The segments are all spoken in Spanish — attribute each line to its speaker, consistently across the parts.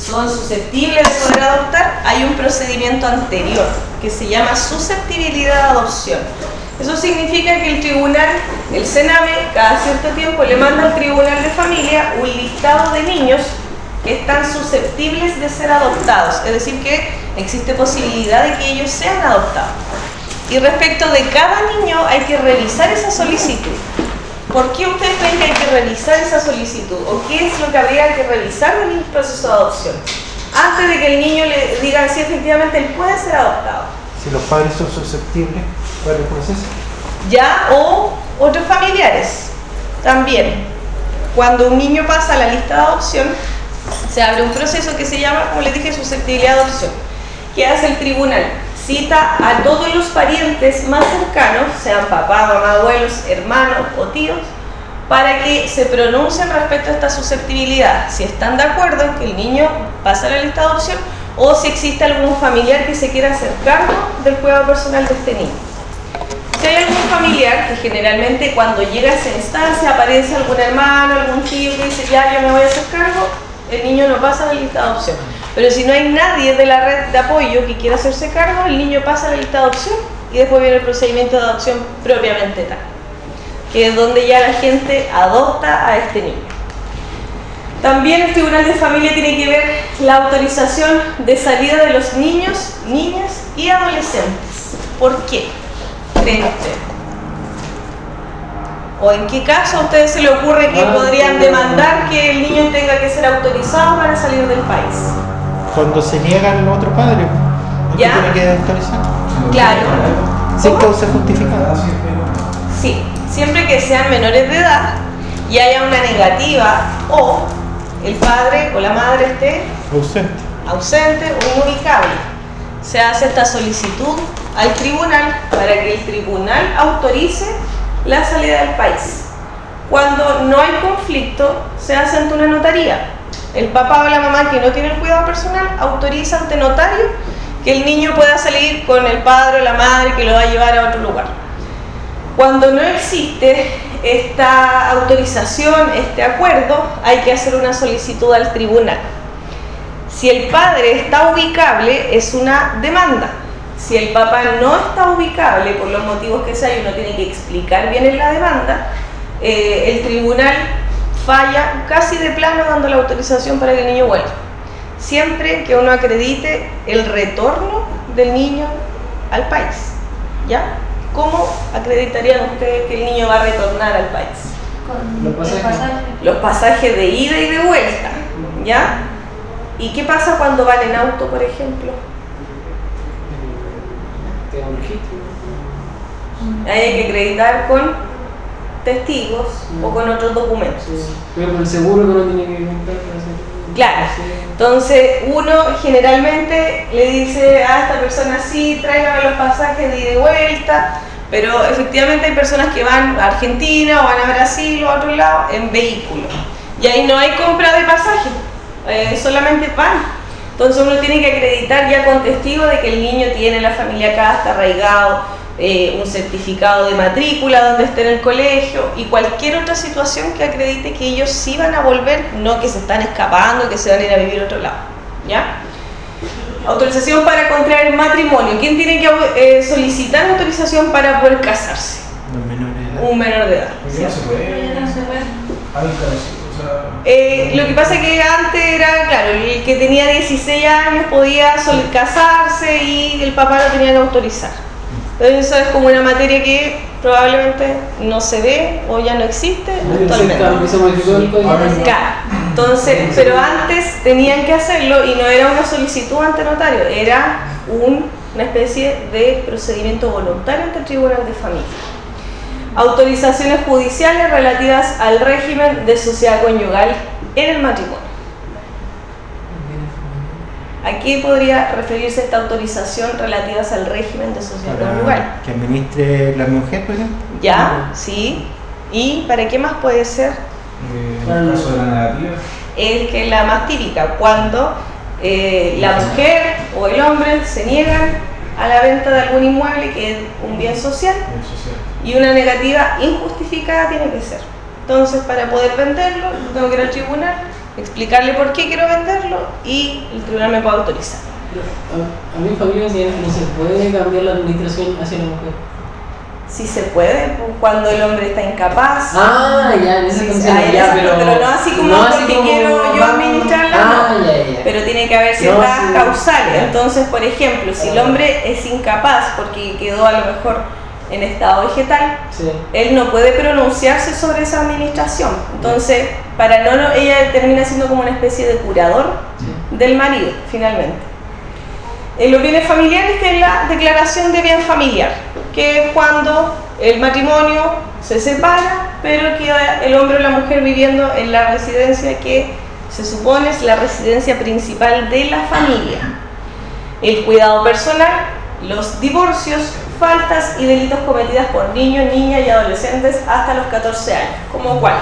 Speaker 1: son susceptibles de poder adoptar, hay un procedimiento anterior que se llama susceptibilidad de adopción. Eso significa que el tribunal, el Sename, cada cierto tiempo le manda al tribunal de familia un listado de niños que están susceptibles de ser adoptados, es decir, que existe posibilidad de que ellos sean adoptados. Y respecto de cada niño hay que revisar esa solicitud. ¿Por qué ustedes creen que hay que revisar esa solicitud? ¿O qué es lo que habría que revisar en el proceso de adopción? Antes de que el niño le diga si efectivamente él puede ser adoptado.
Speaker 2: Si los padres son susceptibles, ¿cuál es el proceso?
Speaker 1: Ya, o otros familiares. También, cuando un niño pasa a la lista de adopción, se abre un proceso que se llama, como les dije, susceptibilidad de adopción. ¿Qué hace el tribunal? Cita a todos los parientes más cercanos, sean papá, mamá, abuelos, hermanos o tíos, para que se pronuncien respecto a esta susceptibilidad, si están de acuerdo en que el niño pasa a la lista de adopción o si existe algún familiar que se quiera hacer cargo del cuidado personal de este niño. Si hay algún familiar, que generalmente cuando llega a esa instancia aparece algún hermano, algún tío que dice ya yo me voy a hacer cargo, el niño no pasa a la lista de adopción. Pero si no hay nadie de la red de apoyo que quiera hacerse cargo, el niño pasa a la lista de adopción y después viene el procedimiento de adopción propiamente tal, que es donde ya la gente adopta a este niño. También el Tribunal de Familia tiene que ver la autorización de salida de los niños, niñas y adolescentes. ¿Por qué? ¿Creen ustedes? ¿O en qué caso a ustedes se le ocurre que podrían demandar que el niño tenga que ser autorizado para salir del país?
Speaker 2: Cuando se niegan los otros padres, ¿el que
Speaker 1: ¿Ya?
Speaker 2: tiene que autorizar?
Speaker 1: Claro.
Speaker 2: Sin
Speaker 1: ¿Cómo?
Speaker 2: causa justificada.
Speaker 1: Sí, siempre que sean menores de edad y haya una negativa o el padre o la madre esté
Speaker 2: Ausente.
Speaker 1: ausente o inubicable. Se hace esta solicitud al tribunal para que el tribunal autorice la salida del país. Cuando no hay conflicto, se hace ante una notaría. El papá o la mamá que no tiene el cuidado personal autoriza ante notario que el niño pueda salir con el padre o la madre que lo va a llevar a otro lugar. Cuando no existe esta autorización, este acuerdo, hay que hacer una solicitud al tribunal. Si el padre está ubicable, es una demanda. Si el papá no está ubicable por los motivos que sea y uno tiene que explicar bien en la demanda, eh, el tribunal falla casi de plano dando la autorización para que el niño vuelva. Siempre que uno acredite el retorno del niño al país. ¿Ya? ¿Cómo acreditarían ustedes que el niño va a retornar al país?
Speaker 3: Con
Speaker 4: Los pasajes.
Speaker 3: pasaje.
Speaker 1: Los pasajes de ida y de vuelta. ¿Ya? ¿Y qué pasa cuando van en auto, por ejemplo?
Speaker 4: Tengo un registro.
Speaker 1: Ahí hay que acreditar con testigos o con otros documentos.
Speaker 4: Sí. Pero con el seguro que uno tiene que para hacer.
Speaker 1: Claro.
Speaker 4: Sí.
Speaker 1: Entonces uno generalmente le dice a esta persona, sí, tráigame los pasajes de ida y vuelta, pero efectivamente hay personas que van a Argentina o van a Brasil o a otro lado en vehículo. Y ahí no hay compra de pasaje, eh, solamente van. Entonces uno tiene que acreditar ya con testigo de que el niño tiene la familia acá, está arraigado, eh, un certificado de matrícula donde esté en el colegio y cualquier otra situación que acredite que ellos sí van a volver, no que se están escapando, que se van a ir a vivir a otro lado. ¿Ya? Autorización para contraer matrimonio. ¿Quién tiene que eh, solicitar autorización para poder casarse?
Speaker 2: Los menores de edad.
Speaker 1: Un menor de edad.
Speaker 5: Sea,
Speaker 1: Eh, lo que pasa es que antes era, claro, el que tenía 16 años podía sol- casarse y el papá lo tenía que autorizar. Entonces eso es como una materia que probablemente no se ve o ya no existe actualmente. Entonces, pero antes tenían que hacerlo y no era una solicitud ante notario, era un- una especie de procedimiento voluntario ante el Tribunal de Familia. Autorizaciones judiciales relativas al régimen de sociedad conyugal en el matrimonio. ¿A qué podría referirse esta autorización relativas al régimen de sociedad conyugal?
Speaker 2: Que administre la mujer, por ejemplo.
Speaker 1: ¿Ya? ¿Sí? ¿Y para qué más puede ser?
Speaker 5: eh, en el caso de la negativa,
Speaker 1: es que es la más típica, cuando eh, la mujer o el hombre se niegan a la venta de algún inmueble que es un bien social
Speaker 5: en social.
Speaker 1: y una negativa injustificada tiene que ser. Entonces, para poder venderlo, yo tengo que ir al tribunal explicarle por qué quiero venderlo y el tribunal me puede autorizar.
Speaker 4: A, a mi familia que no se puede cambiar la administración hacia la mujer.
Speaker 1: Si se puede, cuando el hombre está incapaz.
Speaker 4: Ah, ya, en ese
Speaker 1: Sí,
Speaker 4: ya,
Speaker 1: ese-
Speaker 4: pero,
Speaker 1: pero no así como porque quiero yo administrarla,
Speaker 4: Ah,
Speaker 1: no.
Speaker 4: ya, ya.
Speaker 1: Pero tiene que haber ciertas
Speaker 4: sí.
Speaker 1: causales.
Speaker 4: Ya.
Speaker 1: Entonces, por ejemplo, si el
Speaker 4: Ah.
Speaker 1: hombre es incapaz porque quedó a lo mejor en estado vegetal,
Speaker 4: Sí.
Speaker 1: él no puede pronunciarse sobre esa administración. Entonces, para no, ella termina siendo como una especie de curador
Speaker 4: Sí.
Speaker 1: del marido, finalmente. En los bienes familiares, que es la declaración de bien familiar, que es cuando el matrimonio se separa, pero queda el hombre o la mujer viviendo en la residencia que se supone es la residencia principal de la familia. El cuidado personal, los divorcios, faltas y delitos cometidas por niños, niñas y adolescentes hasta los 14 años. ¿Como cuál?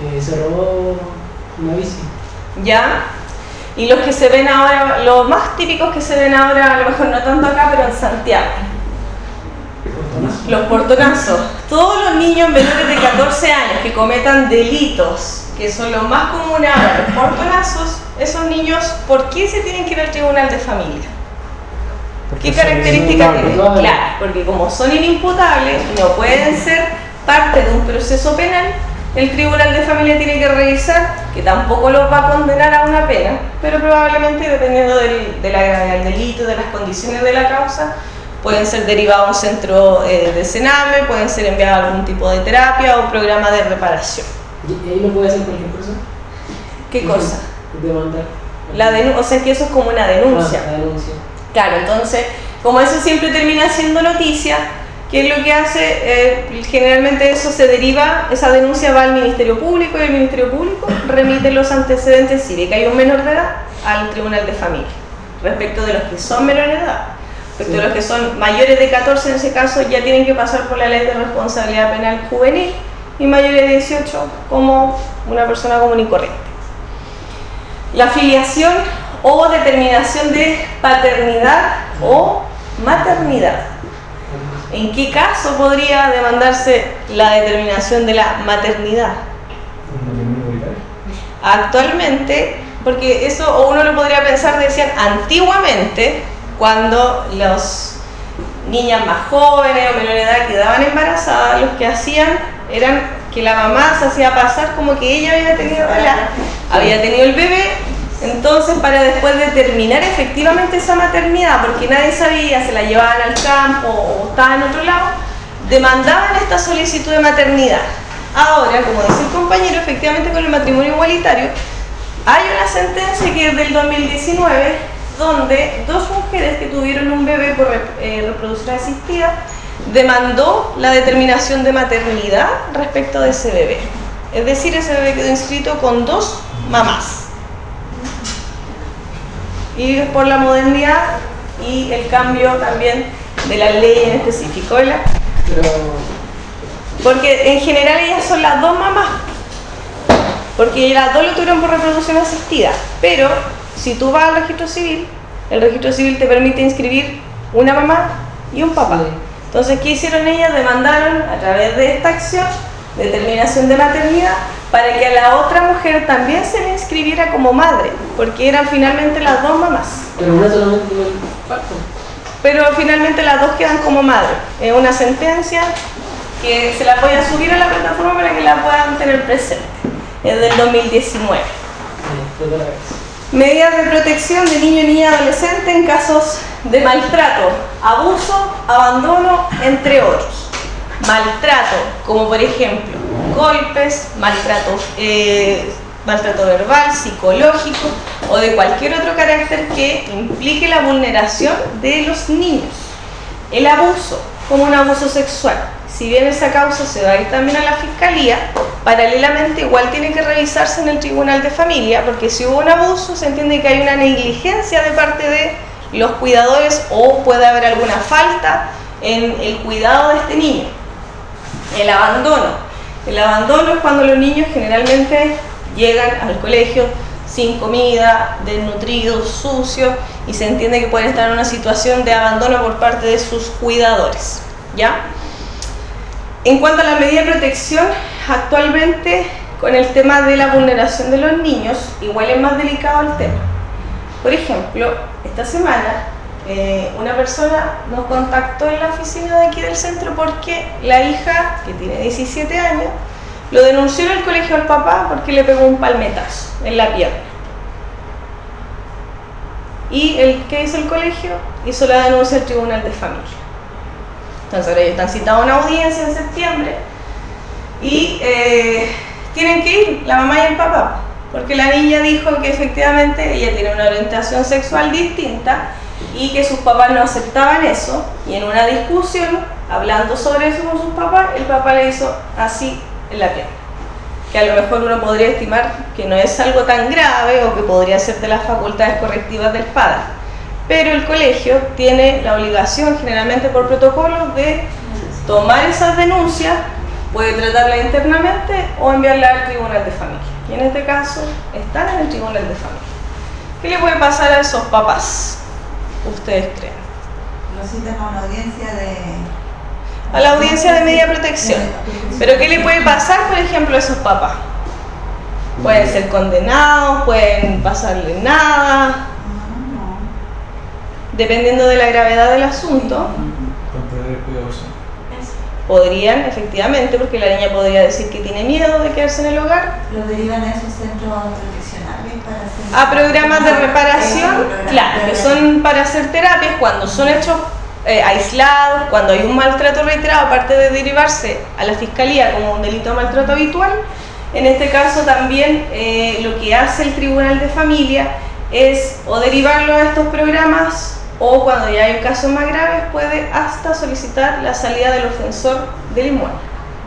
Speaker 4: Eh, se robó una bici.
Speaker 1: ¿Ya? Y los que se ven ahora, los más típicos que se ven ahora, a lo mejor no tanto acá, pero en Santiago.
Speaker 4: Portonazo.
Speaker 1: Los portonazos. Todos los niños menores de 14 años que cometan delitos, que son los más comunes ahora, los portonazos, esos niños, ¿por qué se tienen que ir al tribunal de familia?
Speaker 2: Porque
Speaker 1: ¿Qué características tienen? Claro, porque como son inimputables, no pueden ser parte de un proceso penal, el tribunal de familia tiene que revisar, que tampoco los va a condenar a una pena, pero probablemente dependiendo del, de la gravedad del delito, de las condiciones de la causa, pueden ser derivados a un centro eh, de cename, pueden ser enviados a algún tipo de terapia o programa de reparación.
Speaker 4: ¿Y ahí lo puede hacer cualquier persona?
Speaker 1: ¿Qué cosa?
Speaker 4: Demandar.
Speaker 1: La o sea que eso es como una denuncia.
Speaker 4: Ah, la denuncia.
Speaker 1: Claro, entonces, como eso siempre termina siendo noticia, ¿qué es lo que hace? Eh, generalmente eso se deriva, esa denuncia va al Ministerio Público y el Ministerio Público remite los antecedentes, que hay un menor de edad, al Tribunal de Familia. Respecto de los que son menores de edad, respecto de los que son mayores de 14 en ese caso, ya tienen que pasar por la ley de responsabilidad penal juvenil y mayores de 18 como una persona común y corriente. La filiación o determinación de paternidad o maternidad. ¿En qué caso podría demandarse la determinación de la maternidad? Actualmente, porque eso uno lo podría pensar, decían antiguamente, cuando los niñas más jóvenes o menores de edad quedaban embarazadas, los que hacían eran que la mamá se hacía pasar como que ella había tenido, había tenido el bebé, entonces para después determinar efectivamente esa maternidad, porque nadie sabía, se la llevaban al campo o estaba en otro lado, demandaban esta solicitud de maternidad. Ahora, como dice el compañero, efectivamente con el matrimonio igualitario, hay una sentencia que es del 2019 donde dos mujeres que tuvieron un bebé por eh, reproducción asistida demandó la determinación de maternidad respecto de ese bebé. Es decir, ese bebé quedó inscrito con dos mamás. Y por la modernidad y el cambio también de la ley en específico, ¿verdad? Porque en general ellas son las dos mamás. Porque las dos lo tuvieron por reproducción asistida. Pero si tú vas al registro civil, el registro civil te permite inscribir una mamá y un papá. Entonces, ¿qué hicieron ellas? Demandaron a través de esta acción determinación de maternidad para que a la otra mujer también se le inscribiera como madre, porque eran finalmente las dos mamás.
Speaker 4: Pero una solamente parto.
Speaker 1: Pero finalmente las dos quedan como madre. Es una sentencia que se la voy a subir a la plataforma para que la puedan tener presente. Es del 2019.
Speaker 4: Sí, fue la vez.
Speaker 1: Medidas de protección de niño, niña, adolescente en casos de maltrato, abuso, abandono, entre otros. Maltrato, como por ejemplo golpes, maltrato, eh, maltrato verbal, psicológico o de cualquier otro carácter que implique la vulneración de los niños. El abuso, como un abuso sexual. Si bien esa causa se va a ir también a la fiscalía, paralelamente igual tiene que revisarse en el tribunal de familia, porque si hubo un abuso se entiende que hay una negligencia de parte de los cuidadores o puede haber alguna falta en el cuidado de este niño. El abandono. El abandono es cuando los niños generalmente llegan al colegio sin comida, desnutridos, sucios y se entiende que pueden estar en una situación de abandono por parte de sus cuidadores. ¿Ya? En cuanto a la medida de protección, actualmente con el tema de la vulneración de los niños, igual es más delicado el tema. Por ejemplo, esta semana eh, una persona nos contactó en la oficina de aquí del centro porque la hija, que tiene 17 años, lo denunció en el colegio al papá porque le pegó un palmetazo en la pierna. ¿Y el, qué hizo el colegio? Hizo la denuncia al tribunal de familia. Entonces ahora ellos están citados a una audiencia en septiembre y eh, tienen que ir la mamá y el papá, porque la niña dijo que efectivamente ella tiene una orientación sexual distinta y que sus papás no aceptaban eso y en una discusión, hablando sobre eso con sus papás, el papá le hizo así en la pierna. Que a lo mejor uno podría estimar que no es algo tan grave o que podría ser de las facultades correctivas del padre. Pero el colegio tiene la obligación, generalmente por protocolo, de tomar esas denuncias, puede tratarla internamente o enviarla al tribunal de familia. Y en este caso están en el tribunal de familia. ¿Qué le puede pasar a esos papás? Ustedes creen.
Speaker 3: Lo citan a una audiencia de...
Speaker 1: A la audiencia de media protección. Pero ¿qué le puede pasar, por ejemplo, a esos papás? Pueden ser condenados, pueden pasarle nada,
Speaker 3: No, no.
Speaker 1: dependiendo de la gravedad del asunto.
Speaker 5: Con.
Speaker 1: Podrían, efectivamente, porque la niña podría decir que tiene miedo de quedarse en el hogar,
Speaker 3: Lo derivan a esos centros profesionales para hacer...
Speaker 1: a programas de reparación, claro, que son para hacer terapias cuando son hechos eh, aislados, cuando hay un maltrato reiterado, aparte de derivarse a la fiscalía como un delito de maltrato habitual, en este caso también eh, lo que hace el Tribunal de Familia es o derivarlo a estos programas o cuando ya hay casos más graves puede hasta solicitar la salida del ofensor del inmueble.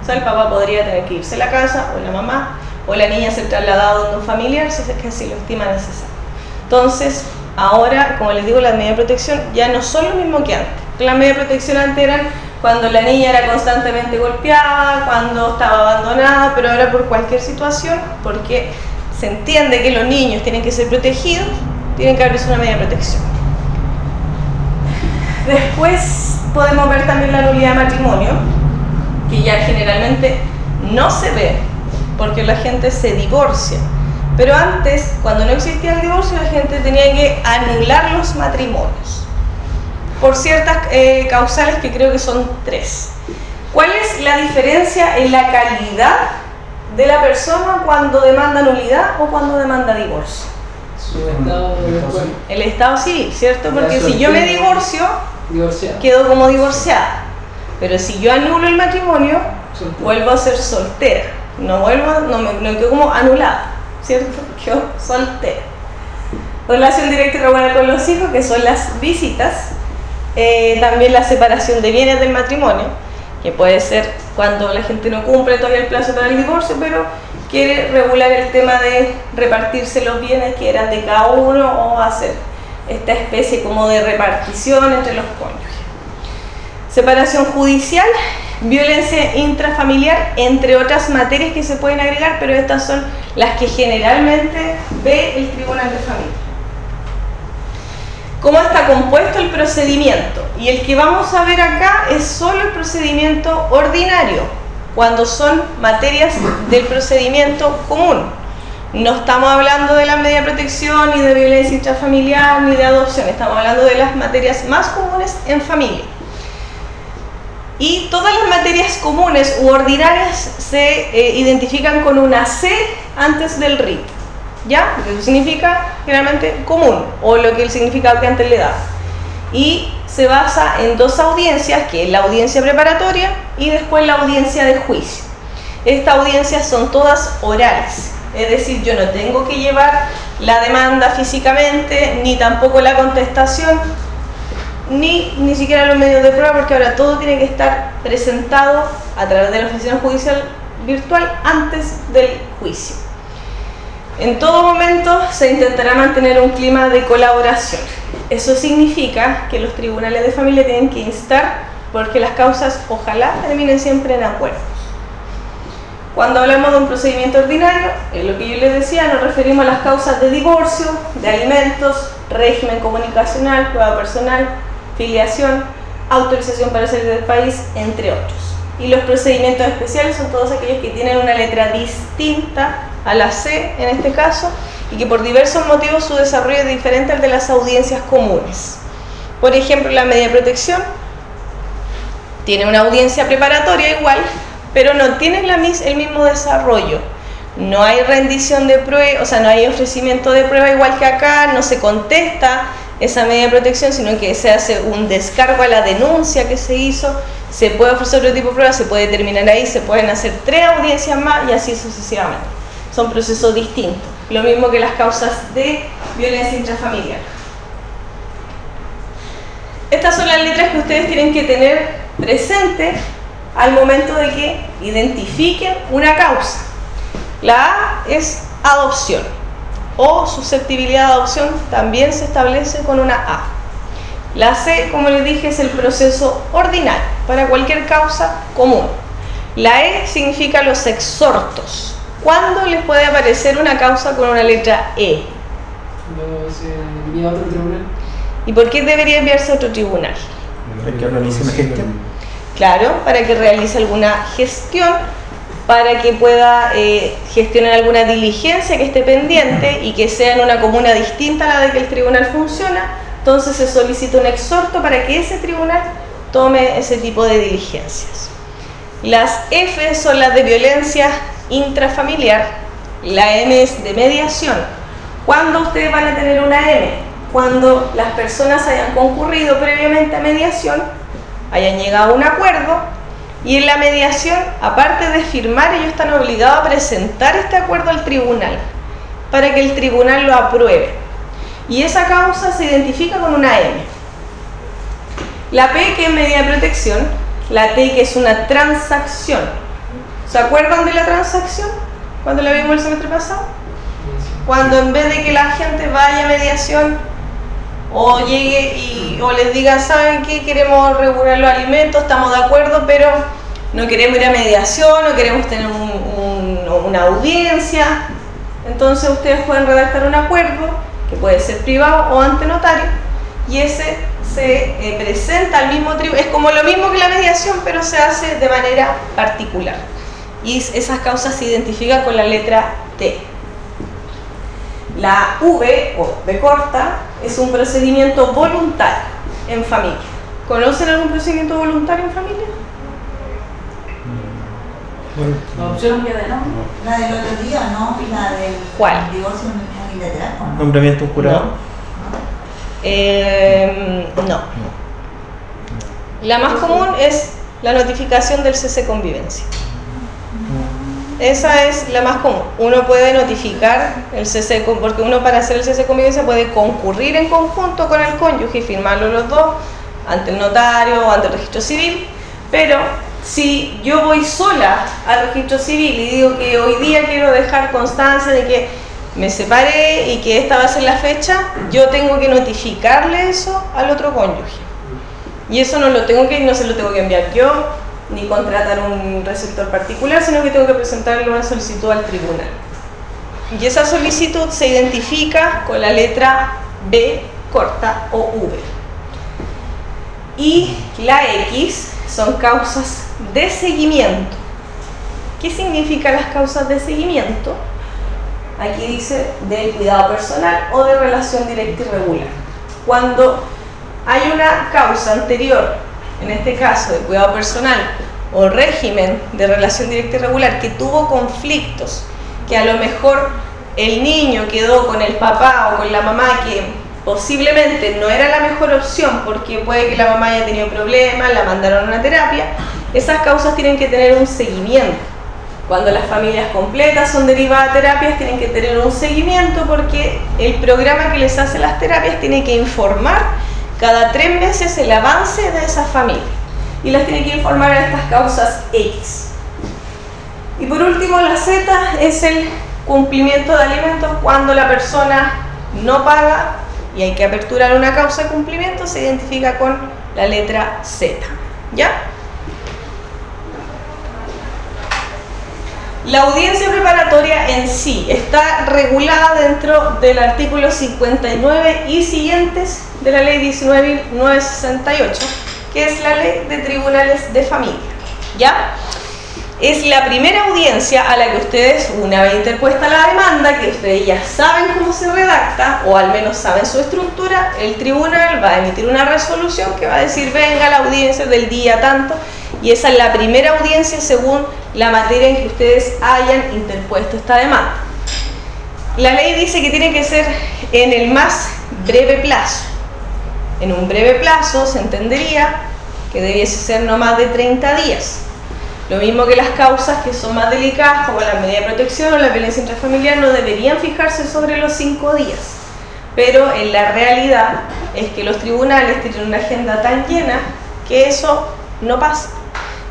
Speaker 1: O sea, el papá podría tener que irse a la casa o la mamá o la niña ser trasladada a un familiar si es que así lo estima necesario. Entonces, ahora, como les digo, las medidas de protección ya no son lo mismo que antes. Las medidas de protección antes eran cuando la niña era constantemente golpeada, cuando estaba abandonada, pero ahora por cualquier situación, porque se entiende que los niños tienen que ser protegidos, tienen que abrirse una medida de protección. Después podemos ver también la nulidad de matrimonio, que ya generalmente no se ve, porque la gente se divorcia. Pero antes, cuando no existía el divorcio, la gente tenía que anular los matrimonios por ciertas eh, causales que creo que son tres. ¿Cuál es la diferencia en la calidad de la persona cuando demanda nulidad o cuando demanda divorcio?
Speaker 4: Su estado de.
Speaker 1: El estado civil, ¿cierto? Porque si yo me divorcio,
Speaker 4: divorciado.
Speaker 1: quedo como divorciada. Pero si yo anulo el matrimonio, vuelvo a ser soltera. No vuelvo, no me no quedo como anulada, ¿cierto? Quedo soltera. Relación directa y regular con los hijos, que son las visitas. Eh, también la separación de bienes del matrimonio, que puede ser cuando la gente no cumple todavía el plazo para el divorcio, pero quiere regular el tema de repartirse los bienes que eran de cada uno o hacer esta especie como de repartición entre los cónyuges. Separación judicial, violencia intrafamiliar, entre otras materias que se pueden agregar, pero estas son las que generalmente ve el Tribunal de Familia. ¿Cómo está compuesto el procedimiento? Y el que vamos a ver acá es solo el procedimiento ordinario, cuando son materias del procedimiento común. No estamos hablando de la media protección, ni de violencia intrafamiliar, ni de adopción, estamos hablando de las materias más comunes en familia. Y todas las materias comunes u ordinarias se eh, identifican con una C antes del RIT. ¿Ya? Eso significa generalmente común o lo que el significado que antes le da. Y se basa en dos audiencias, que es la audiencia preparatoria y después la audiencia de juicio. Estas audiencias son todas orales, es decir, yo no tengo que llevar la demanda físicamente, ni tampoco la contestación, ni ni siquiera los medios de prueba, porque ahora todo tiene que estar presentado a través de la oficina judicial virtual antes del juicio. En todo momento se intentará mantener un clima de colaboración. Eso significa que los tribunales de familia tienen que instar porque las causas ojalá terminen siempre en acuerdo. Cuando hablamos de un procedimiento ordinario, es lo que yo les decía, nos referimos a las causas de divorcio, de alimentos, régimen comunicacional, prueba personal, filiación, autorización para salir del país, entre otros. y los procedimientos especiales son todos aquellos que tienen una letra distinta a la C en este caso y que por diversos motivos su desarrollo es diferente al de las audiencias comunes. Por ejemplo, la media protección tiene una audiencia preparatoria igual, pero no tiene la mis- el mismo desarrollo. No hay rendición de prueba, o sea, no hay ofrecimiento de prueba igual que acá, no se contesta esa medida de protección, sino que se hace un descargo a la denuncia que se hizo, se puede ofrecer otro tipo de prueba, se puede terminar ahí, se pueden hacer tres audiencias más y así sucesivamente. Son procesos distintos. Lo mismo que las causas de violencia intrafamiliar. Estas son las letras que ustedes tienen que tener presentes al momento de que identifiquen una causa. La A es adopción o susceptibilidad de adopción también se establece con una A. La C, como les dije, es el proceso ordinario para cualquier causa común. La E significa los exhortos. ¿Cuándo les puede aparecer una causa con una letra E?
Speaker 4: Luego se envía a otro tribunal.
Speaker 1: ¿Y por qué debería enviarse a otro tribunal?
Speaker 2: Para que.
Speaker 1: Claro, para que realice alguna gestión, para que pueda eh, gestionar alguna diligencia que esté pendiente y que sea en una comuna distinta a la de que el tribunal funciona, entonces se solicita un exhorto para que ese tribunal tome ese tipo de diligencias. Las F son las de violencia intrafamiliar, la M es de mediación. ¿Cuándo ustedes van a tener una M? Cuando las personas hayan concurrido previamente a mediación, hayan llegado a un acuerdo y en la mediación, aparte de firmar, ellos están obligados a presentar este acuerdo al tribunal para que el tribunal lo apruebe. Y esa causa se identifica con una M. La P, que es medida de protección, la T, que es una transacción. ¿Se acuerdan de la transacción? Cuando la vimos el semestre pasado. Cuando en vez de que la gente vaya a mediación o llegue y, o les digan, ¿saben qué? Queremos regular los alimentos, estamos de acuerdo, pero no queremos ir a mediación, no queremos tener un- un- una audiencia. Entonces ustedes pueden redactar un acuerdo, que puede ser privado o ante notario, y ese se eh, presenta al mismo tribunal. Es como lo mismo que la mediación, pero se hace de manera particular. Y es- esas causas se identifican con la letra T. La V o V corta es un procedimiento voluntario en familia. ¿Conocen algún procedimiento voluntario en familia?
Speaker 2: Bueno,
Speaker 4: Adopción.
Speaker 3: ¿Cambio de nombre? La del otro día, ¿no? La del
Speaker 1: ¿Cuál?
Speaker 3: divorcio unilateral, ¿o no?
Speaker 2: nombramiento jurado.
Speaker 1: Eh, no. La más común es la notificación del cese convivencia. Esa es la más común. Uno puede notificar el cese, porque uno para hacer el cese de convivencia puede concurrir en conjunto con el cónyuge y firmarlo los dos ante el notario o ante el registro civil, pero si yo voy sola al registro civil y digo que hoy día quiero dejar constancia de que me separé y que esta va a ser la fecha, yo tengo que notificarle eso al otro cónyuge. Y eso no lo tengo que, no se lo tengo que enviar yo, ni contratar un receptor particular, sino que tengo que presentarle una solicitud al tribunal. Y esa solicitud se identifica con la letra B corta o V. Y la X son causas de seguimiento. ¿Qué significan las causas de seguimiento? Aquí dice de cuidado personal o de relación directa y regular. Cuando hay una causa anterior, en este caso de cuidado personal o régimen de relación directa y regular, que tuvo conflictos, que a lo mejor el niño quedó con el papá o con la mamá que posiblemente no era la mejor opción porque puede que la mamá haya tenido problemas, la mandaron a una terapia, esas causas tienen que tener un seguimiento. Cuando las familias completas son derivadas a terapias, tienen que tener un seguimiento porque el programa que les hace las terapias tiene que informar cada tres meses el avance de esa familia y las tiene que informar a estas causas X. Y por último, la Z es el cumplimiento de alimentos cuando la persona no paga y hay que aperturar una causa de cumplimiento, se identifica con la letra Z. ¿Ya? La audiencia preparatoria en sí está regulada dentro del artículo 59 y siguientes de la ley 19.968, que es la ley de tribunales de familia. ¿Ya? Es la primera audiencia a la que ustedes, una vez interpuesta la demanda, que ustedes ya saben cómo se redacta, o al menos saben su estructura, el tribunal va a emitir una resolución que va a decir, venga la audiencia del día tanto, y esa es la primera audiencia según la materia en que ustedes hayan interpuesto esta demanda. La ley dice que tiene que ser en el más breve plazo. En un breve plazo se entendería que debiese ser no más de 30 días. Lo mismo que las causas que son más delicadas, como la medida de protección o la violencia intrafamiliar, no deberían fijarse sobre los 5 días. Pero en la realidad es que los tribunales tienen una agenda tan llena que eso no pasa.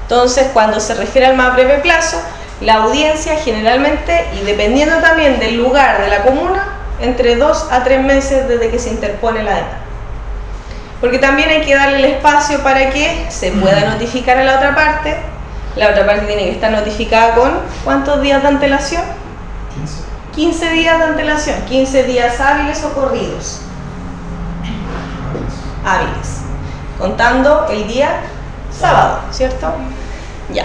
Speaker 1: Entonces, cuando se refiere al más breve plazo, la audiencia generalmente, y dependiendo también del lugar de la comuna, entre dos a tres meses desde que se interpone la demanda. Porque también hay que darle el espacio para que se pueda notificar a la otra parte. La otra parte tiene que estar notificada con ¿cuántos días de antelación?
Speaker 5: 15.
Speaker 1: 15 días de antelación, 15 días hábiles o corridos. Hábiles. Contando el día sábado, ¿cierto? Ya.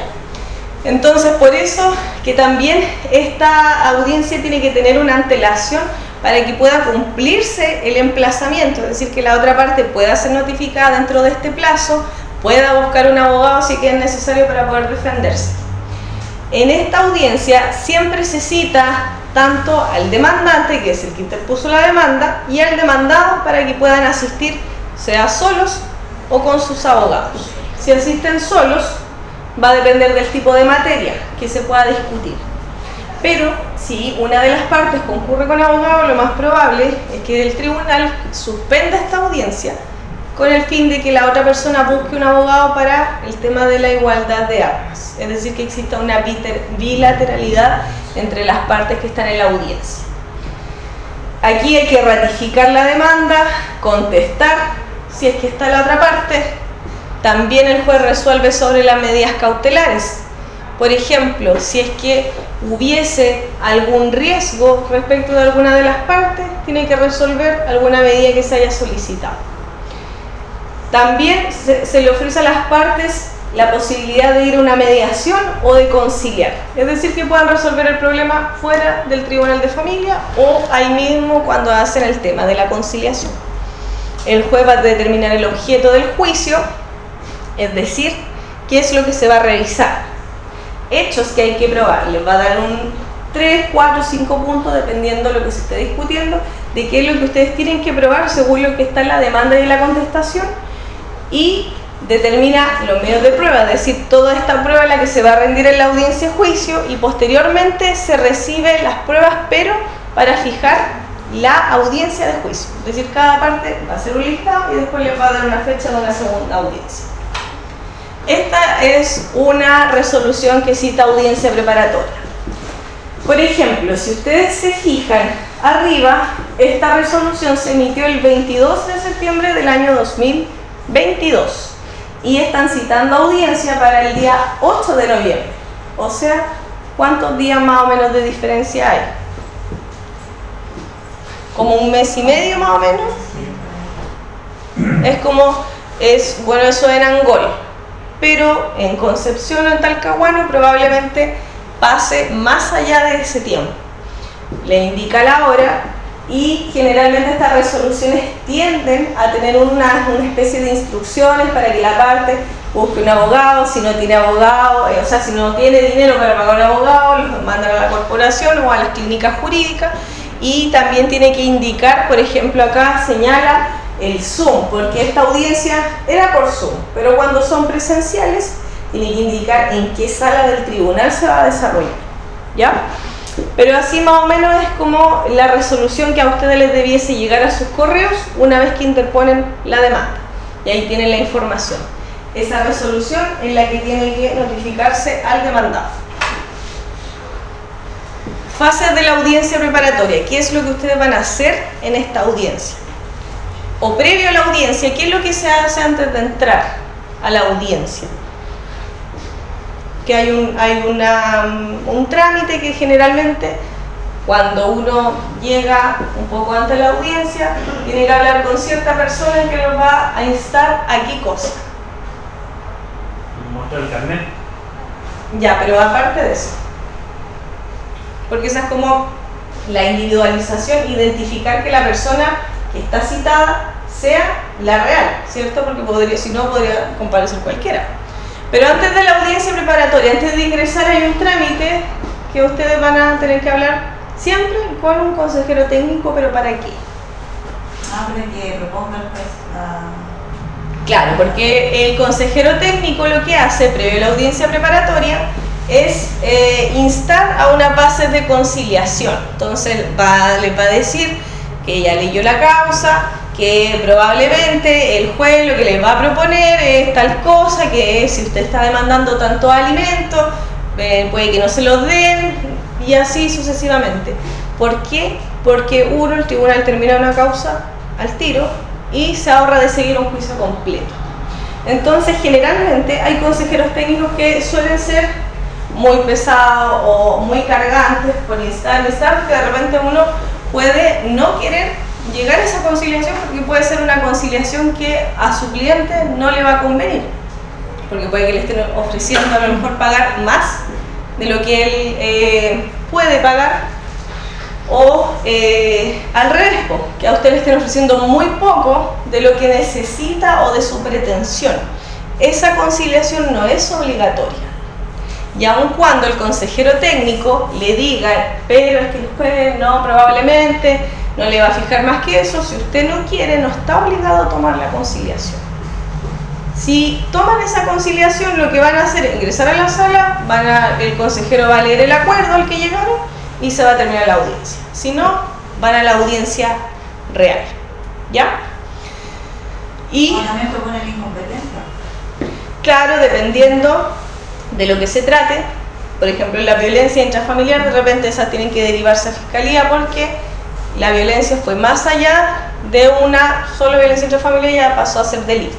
Speaker 1: Entonces, por eso que también esta audiencia tiene que tener una antelación para que pueda cumplirse el emplazamiento, es decir, que la otra parte pueda ser notificada dentro de este plazo, pueda buscar un abogado si es necesario para poder defenderse. En esta audiencia siempre se cita tanto al demandante, que es el que interpuso la demanda, y al demandado para que puedan asistir, sea solos o con sus abogados. Si asisten solos, va a depender del tipo de materia que se pueda discutir. Pero si una de las partes concurre con abogado, lo más probable es que el tribunal suspenda esta audiencia con el fin de que la otra persona busque un abogado para el tema de la igualdad de armas. Es decir, que exista una bilateralidad entre las partes que están en la audiencia. Aquí hay que ratificar la demanda, contestar si es que está la otra parte. También el juez resuelve sobre las medidas cautelares. Por ejemplo, si es que hubiese algún riesgo respecto de alguna de las partes, tiene que resolver alguna medida que se haya solicitado. También se, le ofrece a las partes la posibilidad de ir a una mediación o de conciliar, es decir, que puedan resolver el problema fuera del tribunal de familia o ahí mismo cuando hacen el tema de la conciliación. El juez va a determinar el objeto del juicio, es decir, qué es lo que se va a revisar, hechos que hay que probar, les va a dar un 3, 4, 5 puntos dependiendo de lo que se esté discutiendo, de qué es lo que ustedes tienen que probar según lo que está en la demanda y la contestación y determina los medios de prueba, es decir, toda esta prueba es la que se va a rendir en la audiencia de juicio y posteriormente se recibe las pruebas, pero para fijar la audiencia de juicio. Es decir, cada parte va a hacer un listado y después les va a dar una fecha de una segunda audiencia. Esta es una resolución que cita audiencia preparatoria. Por ejemplo, si ustedes se fijan arriba, esta resolución se emitió el 22 de septiembre del año 2022 y están citando audiencia para el día 8 de noviembre. O sea, ¿cuántos días más o menos de diferencia hay? Como un mes y medio más o menos. Es como, es, bueno, eso en Angol, pero en Concepción o en Talcahuano probablemente pase más allá de ese tiempo. Le indica la hora y generalmente estas resoluciones tienden a tener una, una, especie de instrucciones para que la parte busque un abogado, si no tiene abogado, eh, o sea, si no tiene dinero para pagar un abogado, lo mandan a la corporación o a las clínicas jurídicas y también tiene que indicar, por ejemplo, acá señala el Zoom, porque esta audiencia era por Zoom, pero cuando son presenciales tiene que indicar en qué sala del tribunal se va a desarrollar, ¿ya? Pero así más o menos es como la resolución que a ustedes les debiese llegar a sus correos una vez que interponen la demanda. Y ahí tienen la información. Esa resolución es la que tiene que notificarse al demandado. Fases de la audiencia preparatoria. ¿Qué es lo que ustedes van a hacer en esta audiencia? O previo a la audiencia, ¿qué es lo que se hace antes de entrar a la audiencia? que hay un, hay una, un trámite que generalmente cuando uno llega un poco antes de la audiencia, tiene que hablar con cierta persona que lo va a instar a qué cosa.
Speaker 5: Muestra el carnet.
Speaker 1: Ya, pero aparte de eso. Porque esa es como la individualización, identificar que la persona que está citada sea la real, ¿cierto? Porque podría, si no, podría comparecer cualquiera. Pero antes de la audiencia preparatoria, antes de ingresar, hay un trámite que ustedes van a tener que hablar siempre con un consejero técnico, pero ¿para qué?
Speaker 3: Ah, para que proponga el juez la...
Speaker 1: Claro, porque el consejero técnico lo que hace, previo a la audiencia preparatoria, es eh, instar a una base de conciliación. Entonces va, le va a decir que ya leyó la causa, que probablemente el juez lo que le va a proponer es tal cosa, que si usted está demandando tanto alimento, eh, puede que no se los den y así sucesivamente. ¿Por qué? Porque uno, el tribunal termina una causa al tiro y se ahorra de seguir un juicio completo. Entonces, generalmente hay consejeros técnicos que suelen ser muy pesados o muy cargantes por instar, que de repente uno puede no querer llegar a esa conciliación porque puede ser una conciliación que a su cliente no le va a convenir. Porque puede que le estén ofreciendo a lo mejor pagar más de lo que él eh, puede pagar o eh, al revés, que a usted le estén ofreciendo muy poco de lo que necesita o de su pretensión. Esa conciliación no es obligatoria. Y aun cuando el consejero técnico le diga, pero es que el juez no, probablemente no le va a fijar más que eso, si usted no quiere, no está obligado a tomar la conciliación. Si toman esa conciliación, lo que van a hacer es ingresar a la sala, van a, el consejero va a leer el acuerdo al que llegaron y se va a terminar la audiencia. Si no, van a la audiencia real. ¿Ya? Y
Speaker 3: propone la incompetencia.
Speaker 1: claro, dependiendo de lo que se trate, por ejemplo, la violencia intrafamiliar, de repente esas tienen que derivarse a fiscalía porque la violencia fue más allá de una solo violencia intrafamiliar y ya pasó a ser delito.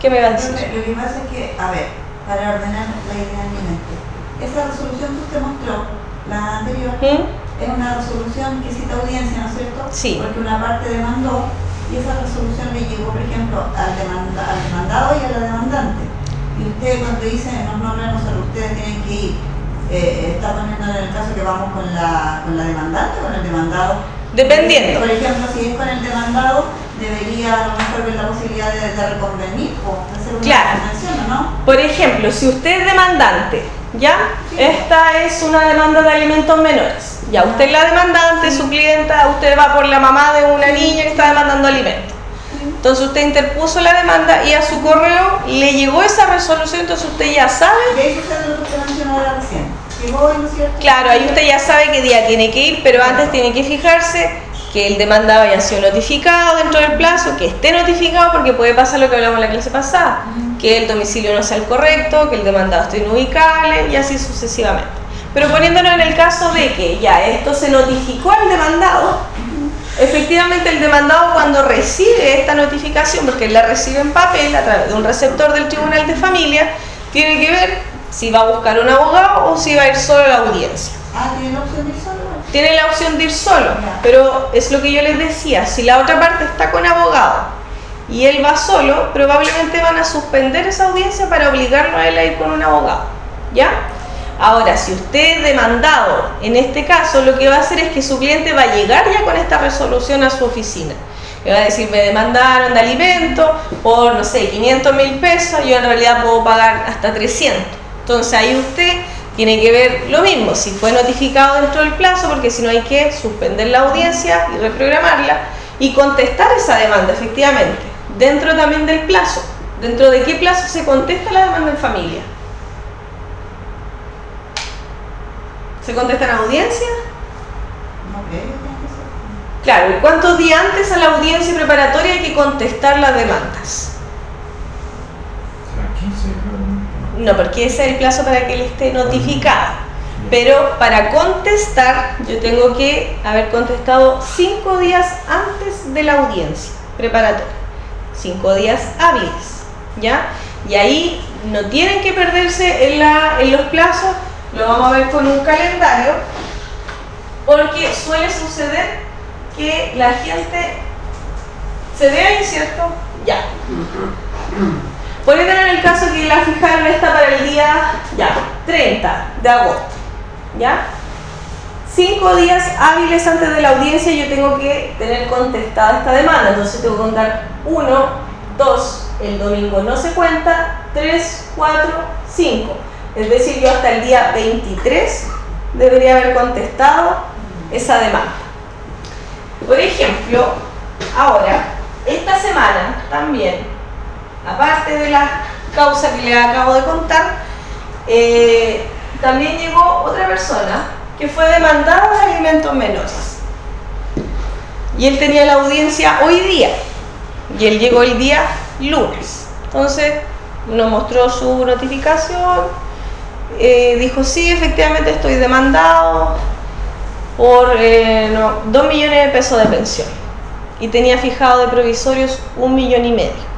Speaker 1: ¿Qué me vas a decir?
Speaker 3: lo que pasa es que, a ver, para ordenar la idea en mi mente, esa resolución que usted mostró, la anterior,
Speaker 1: ¿Mm?
Speaker 3: es una resolución que cita audiencia, ¿no es cierto?
Speaker 1: Sí.
Speaker 3: Porque una parte demandó y esa resolución le llegó, por ejemplo, al, demanda- al demandado y a la demandante. Y usted cuando dice, no, no, no, ustedes tienen que ir, eh, está poniendo en el caso que vamos con la, con la demandante o con el demandado.
Speaker 1: Dependiendo.
Speaker 3: Por ejemplo, si es con el demandado, debería a lo mejor ver la posibilidad de, de reconvenir o hacer una
Speaker 1: Claro.
Speaker 3: convención, ¿o no?
Speaker 1: Por ejemplo, si usted es demandante, ¿ya?
Speaker 3: Sí.
Speaker 1: Esta es una demanda de alimentos menores. Ya, usted es la demandante, su clienta, usted va por la mamá de una niña que está demandando alimentos. Entonces usted interpuso la demanda y a su correo le llegó esa resolución, entonces usted ya sabe,
Speaker 3: ahí sucede lo que usted mencionó ahora recién. Llegó, ¿no es cierto?
Speaker 1: claro, ahí usted ya sabe qué día tiene que ir, pero antes tiene que fijarse que el demandado haya sido notificado dentro del plazo, que esté notificado porque puede pasar lo que hablamos en la clase pasada, que el domicilio no sea el correcto, que el demandado esté inubicable y así sucesivamente. Pero poniéndonos en el caso de que ya esto se notificó al demandado, efectivamente el demandado cuando recibe esta notificación, porque él la recibe en papel a través de un receptor del Tribunal de Familia, tiene que ver si va a buscar un abogado o si va a ir solo a la audiencia.
Speaker 3: Ah, tiene la opción de ir solo.
Speaker 1: Tiene la opción de ir solo, pero es lo que yo les decía, si la otra parte está con abogado y él va solo, probablemente van a suspender esa audiencia para obligarlo a él a ir con un abogado, ¿ya? Ahora, si usted es demandado, en este caso lo que va a hacer es que su cliente va a llegar ya con esta resolución a su oficina. Le va a decir, me demandaron de alimento por, no sé, 500 mil pesos, yo en realidad puedo pagar hasta 300. Entonces ahí usted tiene que ver lo mismo, si fue notificado dentro del plazo, porque si no hay que suspender la audiencia y reprogramarla y contestar esa demanda, efectivamente, dentro también del plazo. ¿Dentro de qué plazo se contesta la demanda en familia? ¿Se contesta en audiencia? Claro, ¿y cuántos días antes a la audiencia preparatoria hay que contestar las demandas?
Speaker 5: Será 15, creo.
Speaker 1: No, porque ese es el plazo para que él esté notificado. Pero para contestar, yo tengo que haber contestado cinco días antes de la audiencia preparatoria. Cinco días hábiles, ¿ya? Y ahí no tienen que perderse en, la- en los plazos, lo vamos a ver con un calendario, porque suele suceder que la gente se ve ahí, ¿cierto? Ya. Ponete en el caso que la fijaron esta para el día, ya, 30 de agosto. ¿Ya? Cinco días hábiles antes de la audiencia yo tengo que tener contestada esta demanda. Entonces tengo que contar 1, 2, el domingo no se cuenta, 3, 4, 5. Es decir, yo hasta el día 23 debería haber contestado esa demanda. Por ejemplo, ahora, esta semana también, aparte de la causa que le acabo de contar, eh, también llegó otra persona que fue demandada de alimentos menores. Y él tenía la audiencia hoy día. Y él llegó el día lunes. Entonces nos mostró su notificación. Eh, dijo, sí, efectivamente estoy demandado por eh, no, 2 millones de pesos de pensión. Y tenía fijado de provisorios un millón y medio.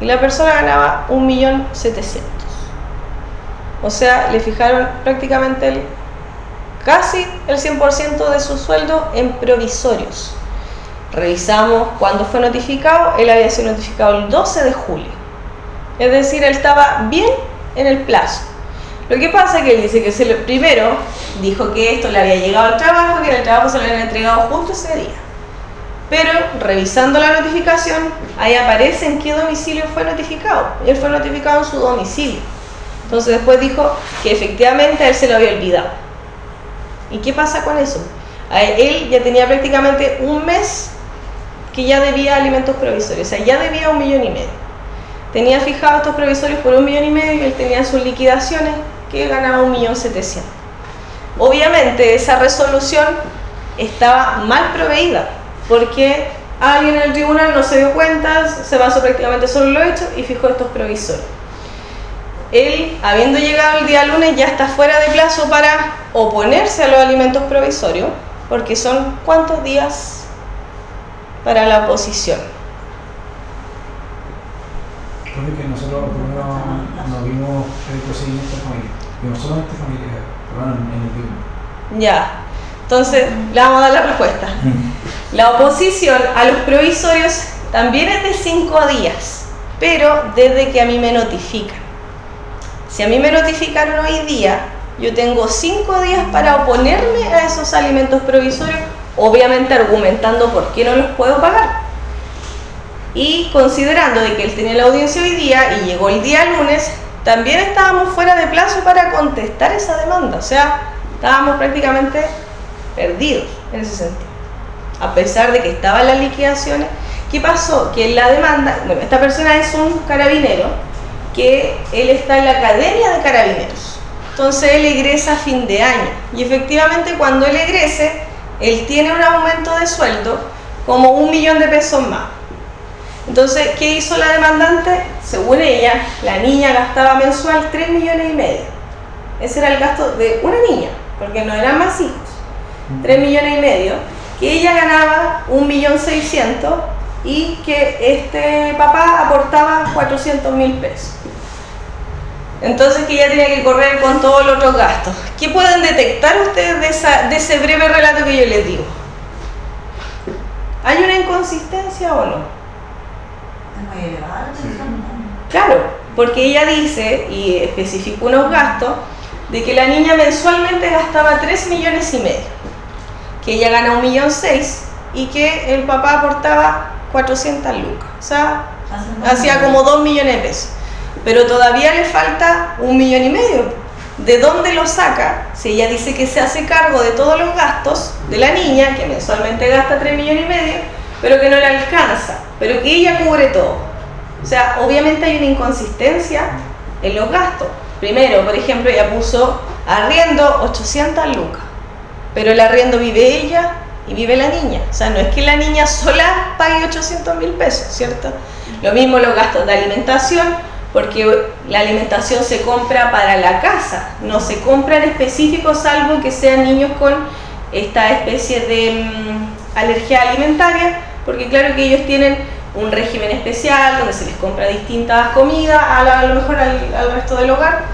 Speaker 1: Y la persona ganaba un millón setecientos. O sea, le fijaron prácticamente el, casi el 100% de su sueldo en provisorios. Revisamos cuándo fue notificado, él había sido notificado el 12 de julio. Es decir, él estaba bien en el plazo. Lo que pasa es que él dice que se le, primero dijo que esto le había llegado al trabajo, que el trabajo se lo habían entregado justo ese día. Pero revisando la notificación, ahí aparece en qué domicilio fue notificado. Él fue notificado en su domicilio. Entonces después dijo que efectivamente a él se lo había olvidado. ¿Y qué pasa con eso? A él, ya tenía prácticamente un mes que ya debía alimentos provisorios, o sea, ya debía un millón y medio. Tenía fijado estos provisorios por un millón y medio y él tenía sus liquidaciones que ganaba un millón setecientos. Obviamente esa resolución estaba mal proveída porque alguien en el tribunal no se dio cuenta, se basó prácticamente solo en lo hecho y fijó estos provisorios. Él, habiendo llegado el día lunes, ya está fuera de plazo para oponerse a los alimentos provisorios, porque son cuántos días para la oposición.
Speaker 5: Recuerden que nosotros no vimos el procedimiento vimos solamente familia, pero en el mismo.
Speaker 1: Ya, entonces le vamos a dar la respuesta. La oposición a los provisorios también es de cinco días, pero desde que a mí me notifican. Si a mí me notificaron hoy día, yo tengo cinco días para oponerme a esos alimentos provisorios, obviamente argumentando por qué no los puedo pagar. Y considerando de que él tenía la audiencia hoy día y llegó el día lunes, también estábamos fuera de plazo para contestar esa demanda. O sea, estábamos prácticamente perdidos en ese sentido. A pesar de que estaban las liquidaciones, ¿qué pasó? Que la demanda, bueno, esta persona es un carabinero, que él está en la academia de carabineros. Entonces él egresa a fin de año. Y efectivamente cuando él egrese, él tiene un aumento de sueldo como un millón de pesos más. Entonces, ¿qué hizo la demandante? Según ella, la niña gastaba mensual 3 millones y medio. Ese era el gasto de una niña, porque no eran más hijos. 3 millones y medio. Que ella ganaba un millón seiscientos y que este papá aportaba 400 mil pesos. Entonces que ella tenía que correr con todos los otros gastos. ¿Qué pueden detectar ustedes de, esa- de ese breve relato que yo les digo? ¿Hay una inconsistencia o no?
Speaker 3: Es muy elevada la
Speaker 5: Sí.
Speaker 3: pensión.
Speaker 1: Claro, porque ella dice y especificó unos gastos de que la niña mensualmente gastaba 3 millones y medio, que ella gana un millón seis y que el papá aportaba 400 lucas, o sea, hacía
Speaker 3: millones.
Speaker 1: como 2 millones de pesos, pero todavía le falta un millón y medio. ¿De dónde lo saca? Si ella dice que se hace cargo de todos los gastos de la niña, que mensualmente gasta 3 millones y medio, pero que no le alcanza, pero que ella cubre todo. O sea, obviamente hay una inconsistencia en los gastos. Primero, por ejemplo, ella puso arriendo 800 lucas, pero el arriendo vive ella y vive la niña. O sea, no es que la niña sola pague 800 mil pesos, ¿cierto? Lo mismo los gastos de alimentación, porque la alimentación se compra para la casa, no se compra en específico salvo que sean niños con esta especie de mm, alergia alimentaria, porque claro que ellos tienen un régimen especial donde se les compra distintas comidas, a, la- a lo mejor al, al resto del hogar,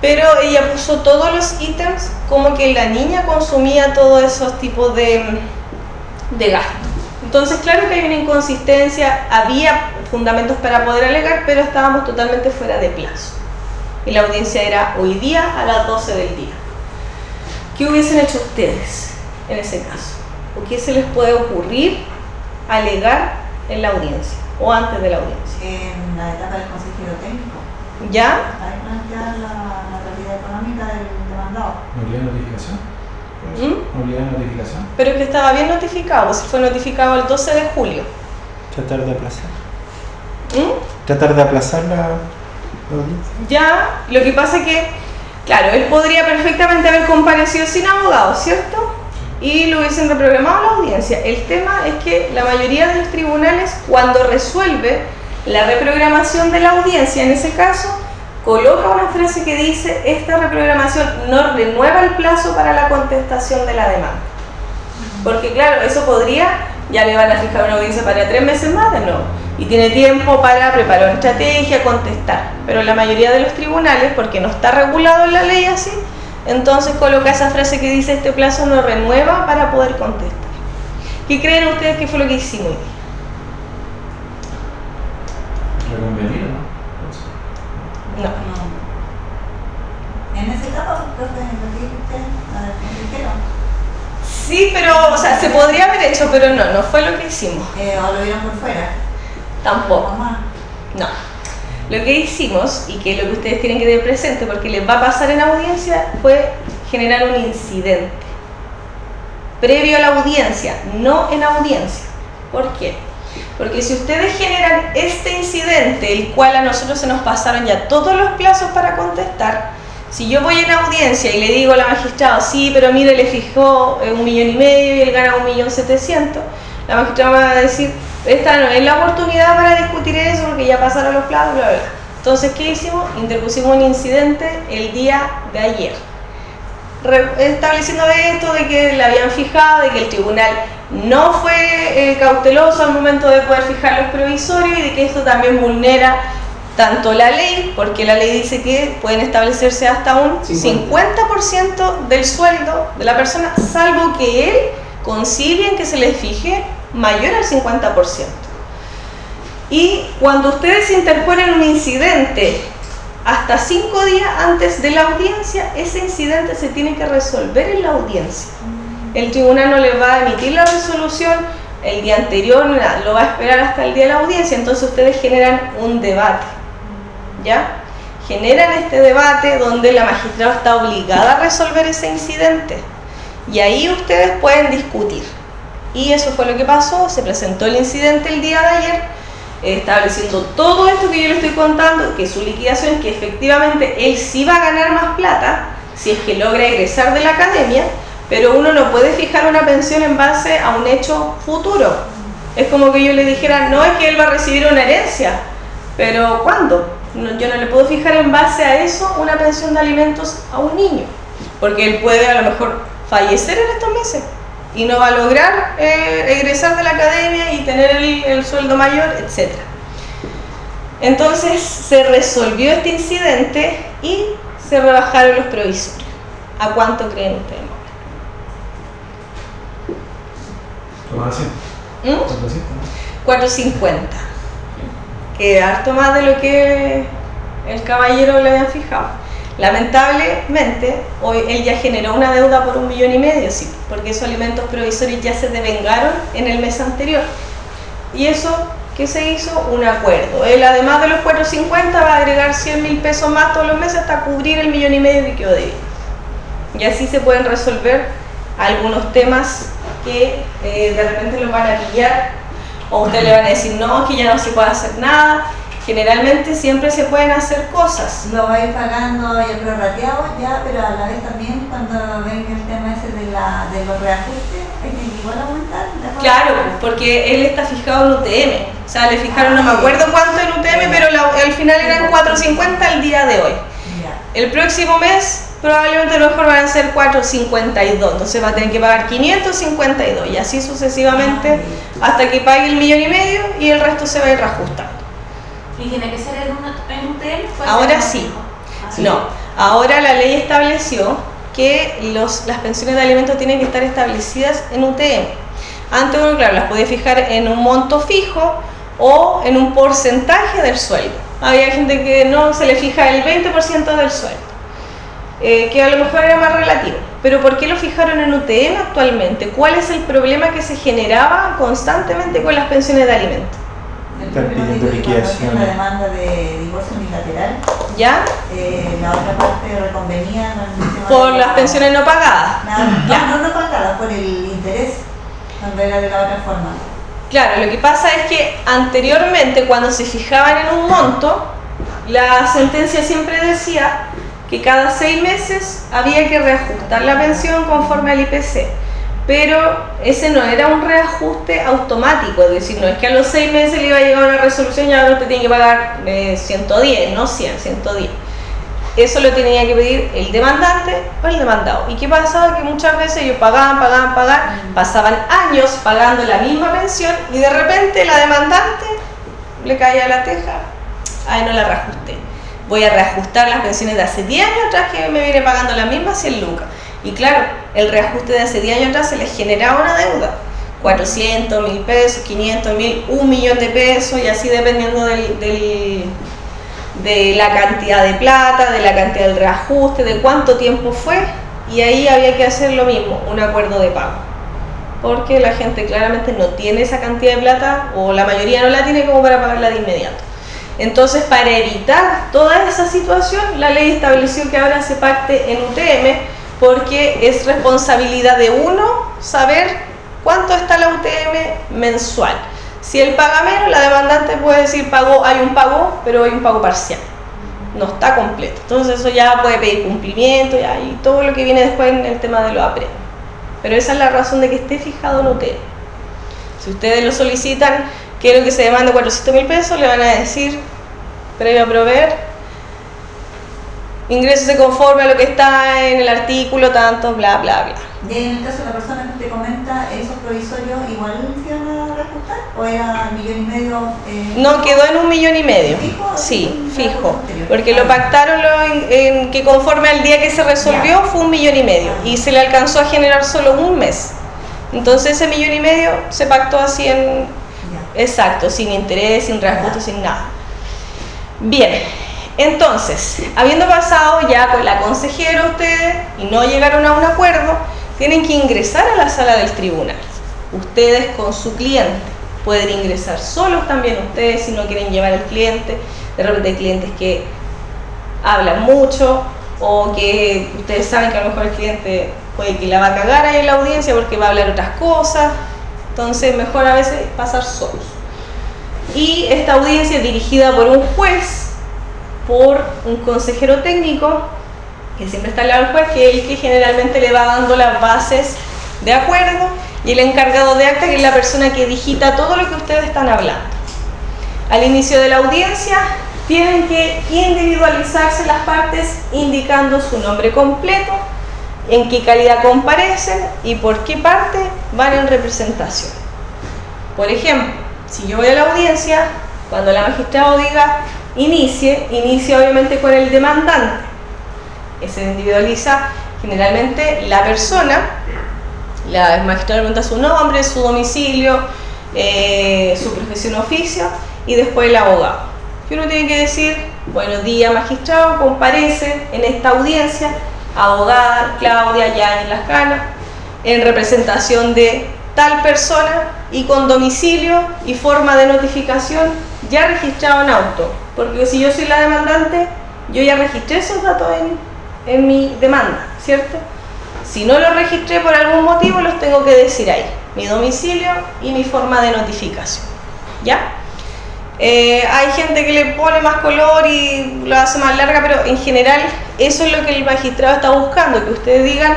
Speaker 1: pero ella puso todos los ítems como que la niña consumía todos esos tipos de, de gastos. Entonces, claro que hay una inconsistencia, había fundamentos para poder alegar, pero estábamos totalmente fuera de plazo. y la audiencia era hoy día a las 12 del día. ¿Qué hubiesen hecho ustedes en ese caso? ¿O qué se les puede ocurrir alegar en la audiencia o antes de la audiencia?
Speaker 3: En la etapa del consejero técnico,
Speaker 1: ¿Ya?
Speaker 3: ahí plantear la, la realidad económica del demandado.
Speaker 5: ¿Nulidad de notificación?
Speaker 1: ¿Mm?
Speaker 5: ¿Nulidad de notificación?
Speaker 1: Pero es que estaba bien notificado, pues fue notificado el 12 de julio.
Speaker 2: Tratar de aplazar.
Speaker 1: ¿Mm?
Speaker 2: Tratar de aplazar la, la audiencia.
Speaker 1: Ya, lo que pasa que, claro, él podría perfectamente haber comparecido sin abogado, ¿cierto? Y lo hubiesen reprogramado la audiencia. El tema es que la mayoría de los tribunales, cuando resuelve la reprogramación de la audiencia, en ese caso, coloca una frase que dice, esta reprogramación no renueva el plazo para la contestación de la demanda. Porque claro, eso podría, ya le van a fijar una audiencia para tres meses más de nuevo. Y tiene tiempo para preparar una estrategia, contestar. Pero la mayoría de los tribunales, porque no está regulado en la ley así, entonces coloca esa frase que dice este plazo no renueva para poder contestar. ¿Qué creen ustedes que fue lo que hicimos?
Speaker 5: ¿Reconvenir no?
Speaker 1: No.
Speaker 3: En usted, la del consejero,
Speaker 1: Sí, pero, o sea, se podría haber hecho, pero no, no fue lo que hicimos.
Speaker 3: eh, o lo vieron por fuera.
Speaker 1: Tampoco.
Speaker 3: Mamá.
Speaker 1: No. Lo que hicimos, y que lo que ustedes tienen que tener presente, porque les va a pasar en audiencia, fue generar un incidente. Previo a la audiencia, no en audiencia. ¿Por qué? Porque si ustedes generan este incidente, el cual a nosotros se nos pasaron ya todos los plazos para contestar, si yo voy en audiencia y le digo a la magistrada, sí, pero mire, le fijó eh, un millón y medio y él gana un millón setecientos, la magistrada me va a decir, esta no es la oportunidad para discutir eso porque ya pasaron los plazos, bla, bla. Entonces, ¿qué hicimos? Interpusimos un incidente el día de ayer, estableciendo esto de que le habían fijado, de que el tribunal no fue eh, cauteloso al momento de poder fijar los provisorios y de que esto también vulnera tanto la ley, porque la ley dice que pueden establecerse hasta un
Speaker 4: 50.
Speaker 1: 50% del sueldo de la persona, salvo que él concilie en que se les fije mayor al 50%. Y cuando ustedes interponen un incidente hasta cinco días antes de la audiencia, ese incidente se tiene que resolver en la audiencia. El tribunal no le va a emitir la resolución el día anterior, lo va a esperar hasta el día de la audiencia, entonces ustedes generan un debate. ¿Ya? Generan este debate donde la magistrada está obligada a resolver ese incidente. Y ahí ustedes pueden discutir. Y eso fue lo que pasó, se presentó el incidente el día de ayer, estableciendo todo esto que yo le estoy contando, que su liquidación, que efectivamente él sí va a ganar más plata si es que logra egresar de la academia, pero uno no puede fijar una pensión en base a un hecho futuro. Es como que yo le dijera, no es que él va a recibir una herencia, pero ¿cuándo? Yo no le puedo fijar en base a eso una pensión de alimentos a un niño, porque él puede a lo mejor fallecer en estos meses y no va a lograr eh, egresar de la academia y tener el, el sueldo mayor, etc. Entonces se resolvió este incidente y se rebajaron los provisorios. ¿A cuánto creen ustedes? ¿Mm?
Speaker 5: Toma asiento, ¿no?
Speaker 1: 450. Que harto más de lo que el caballero le habían fijado. Lamentablemente, hoy él ya generó una deuda por un millón y medio, sí, porque esos alimentos provisorios ya se devengaron en el mes anterior. Y eso, ¿qué se hizo? Un acuerdo. Él, además de los 450, va a agregar 100 mil pesos más todos los meses hasta cubrir el millón y medio que quedó debido. Y así se pueden resolver algunos temas que eh, de repente los van a pillar o ustedes le van a decir, no, que ya no se puede hacer nada. Generalmente siempre se pueden hacer cosas.
Speaker 3: Lo va a ir pagando ya prorrateado ya, pero a la vez también cuando venga el tema ese de, la, de los reajustes, hay que igual aumentar.
Speaker 1: Claro, porque él está fijado en UTM. O sea, le fijaron, no me acuerdo cuánto en UTM, pero la- al final eran 4.50 al día de hoy.
Speaker 3: Ya.
Speaker 1: El próximo mes probablemente a lo mejor van a ser 4.52, entonces va a tener que pagar 552 y así sucesivamente hasta que pague el millón y medio y el resto se va a ir reajustando.
Speaker 6: ¿Y tiene que ser en, una, en un hotel?
Speaker 1: Ahora
Speaker 6: en
Speaker 1: sí.
Speaker 6: Ah,
Speaker 1: No, ahora la ley estableció que los, las pensiones de alimentos tienen que estar establecidas en UTM. Antes, uno, claro, las podía fijar en un monto fijo o en un porcentaje del sueldo. había gente que no se le fija el 20% del sueldo, eh, que a lo mejor era más relativo. Pero ¿por qué lo fijaron en UTM actualmente? ¿Cuál es el problema que se generaba constantemente con las pensiones de alimentos?
Speaker 2: Están pidiendo liquidación.
Speaker 3: una demanda de divorcio unilateral,
Speaker 1: ¿Ya?
Speaker 3: eh, la otra parte reconvenía
Speaker 1: Por las pensiones no pagadas.
Speaker 3: Nada,
Speaker 1: Ya.
Speaker 3: no, no, no pagadas, por el interés, cuando era de la otra forma.
Speaker 1: Claro, lo que pasa es que anteriormente cuando se fijaban en un monto, la sentencia siempre decía que cada seis meses había que reajustar la pensión conforme al IPC. Pero ese no era un reajuste automático, es decir, no es que a los seis meses le iba a llegar una resolución y ahora te tiene que pagar eh, 110, no 100, 110. Eso lo tenía que pedir el demandante o el demandado. ¿Y qué pasaba? Que muchas veces ellos pagaban, pagaban, pagaban, pasaban años pagando la misma pensión y de repente la demandante le caía la teja, ay no la reajusté. Voy a reajustar las pensiones de hace 10 años atrás que me viene pagando la misma 100 lucas. Y claro, el reajuste de hace 10 años atrás se les generaba una deuda. 400, mil pesos, 500, mil, un millón de pesos y así dependiendo del, de la cantidad de plata, de la cantidad del reajuste, de cuánto tiempo fue, y ahí había que hacer lo mismo, un acuerdo de pago. Porque la gente claramente no tiene esa cantidad de plata, o la mayoría no la tiene como para pagarla de inmediato. Entonces, para evitar toda esa situación, la ley estableció que ahora se pacte en UTM, porque es responsabilidad de uno saber cuánto está la UTM mensual. Si él paga menos, la demandante puede decir pagó, hay un pago, pero hay un pago parcial. No está completo. Entonces eso ya puede pedir cumplimiento y todo lo que viene después en el tema de los apremios. Pero esa es la razón de que esté fijado en UTM. Si ustedes lo solicitan, quiero que se demande 400 mil pesos, le van a decir, previo a proveer, ingresos se conforme a lo que está en el artículo, tanto, bla, bla, bla.
Speaker 3: Y en el caso de la persona que te comenta, ¿esos provisorios igual se iban a reajustar? ¿O era millón y medio? eh,
Speaker 1: No, quedó en un millón y medio.
Speaker 3: ¿Fijo?
Speaker 1: Sí,
Speaker 3: Un
Speaker 1: fijo. Porque lo pactaron lo en, en que conforme al día que se resolvió fue un millón y medio. Y se le alcanzó a generar solo un mes. Entonces ese millón y medio se pactó así en... Exacto, sin interés, sin reajuste, sin nada. Bien, entonces, habiendo pasado ya con la consejera ustedes y no llegaron a un acuerdo, tienen que ingresar a la sala del tribunal. Ustedes con su cliente. Pueden ingresar solos también ustedes si no quieren llevar al cliente. De repente hay clientes que hablan mucho o que ustedes saben que a lo mejor el cliente puede que la va a cagar ahí en la audiencia porque va a hablar otras cosas. Entonces, mejor a veces pasar solos. Y esta audiencia es dirigida por un juez, por un consejero técnico, que siempre está al lado del juez, que es el que generalmente le va dando las bases de acuerdo, y el encargado de acta, que es la persona que digita todo lo que ustedes están hablando. Al inicio de la audiencia, tienen que individualizarse las partes indicando su nombre completo, en qué calidad comparecen y por qué parte van en representación. Por ejemplo, si yo voy a la audiencia, cuando la magistrado diga inicie, inicia obviamente con el demandante. Se individualiza generalmente la persona, la magistrada pregunta su nombre, su domicilio, eh, su profesión oficio y después el abogado. Y uno tiene que decir, buenos días magistrado, comparece en esta audiencia abogada Claudia Yáñez Lascana en representación de tal persona y con domicilio y forma de notificación ya registrado en auto. Porque si yo soy la demandante, yo ya registré esos datos en, en mi demanda, ¿cierto? Si no los registré por algún motivo, los tengo que decir ahí, mi domicilio y mi forma de notificación. ¿Ya? Eh, hay gente que le pone más color y lo hace más larga, pero en general eso es lo que el magistrado está buscando, que ustedes digan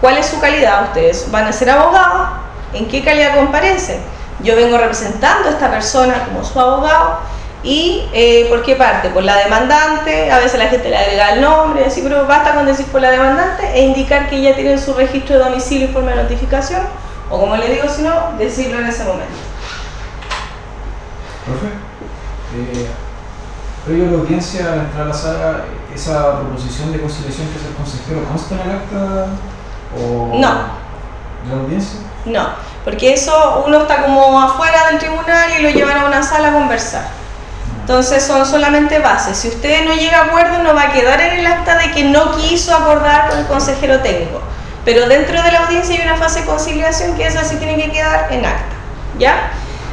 Speaker 1: cuál es su calidad. Ustedes van a ser abogados, en qué calidad comparecen. Yo vengo representando a esta persona como su abogado y eh, por qué parte, por la demandante, a veces la gente le agrega el nombre, así, pero basta con decir por la demandante e indicar que ella tiene su registro de domicilio y forma de notificación, o como le digo, si no, decirlo en ese momento.
Speaker 5: Profe, eh, previo a la audiencia, al entrar a la sala, ¿esa proposición de conciliación que hace el consejero consta en el acta o
Speaker 1: No.
Speaker 5: de la audiencia?
Speaker 1: No, porque eso uno está como afuera del tribunal y lo llevan a una sala a conversar. Entonces son solamente bases. Si usted no llega a acuerdo, no va a quedar en el acta de que no quiso acordar con el consejero técnico. Pero dentro de la audiencia hay una fase de conciliación que esa sí tiene que quedar en acta. ¿Ya?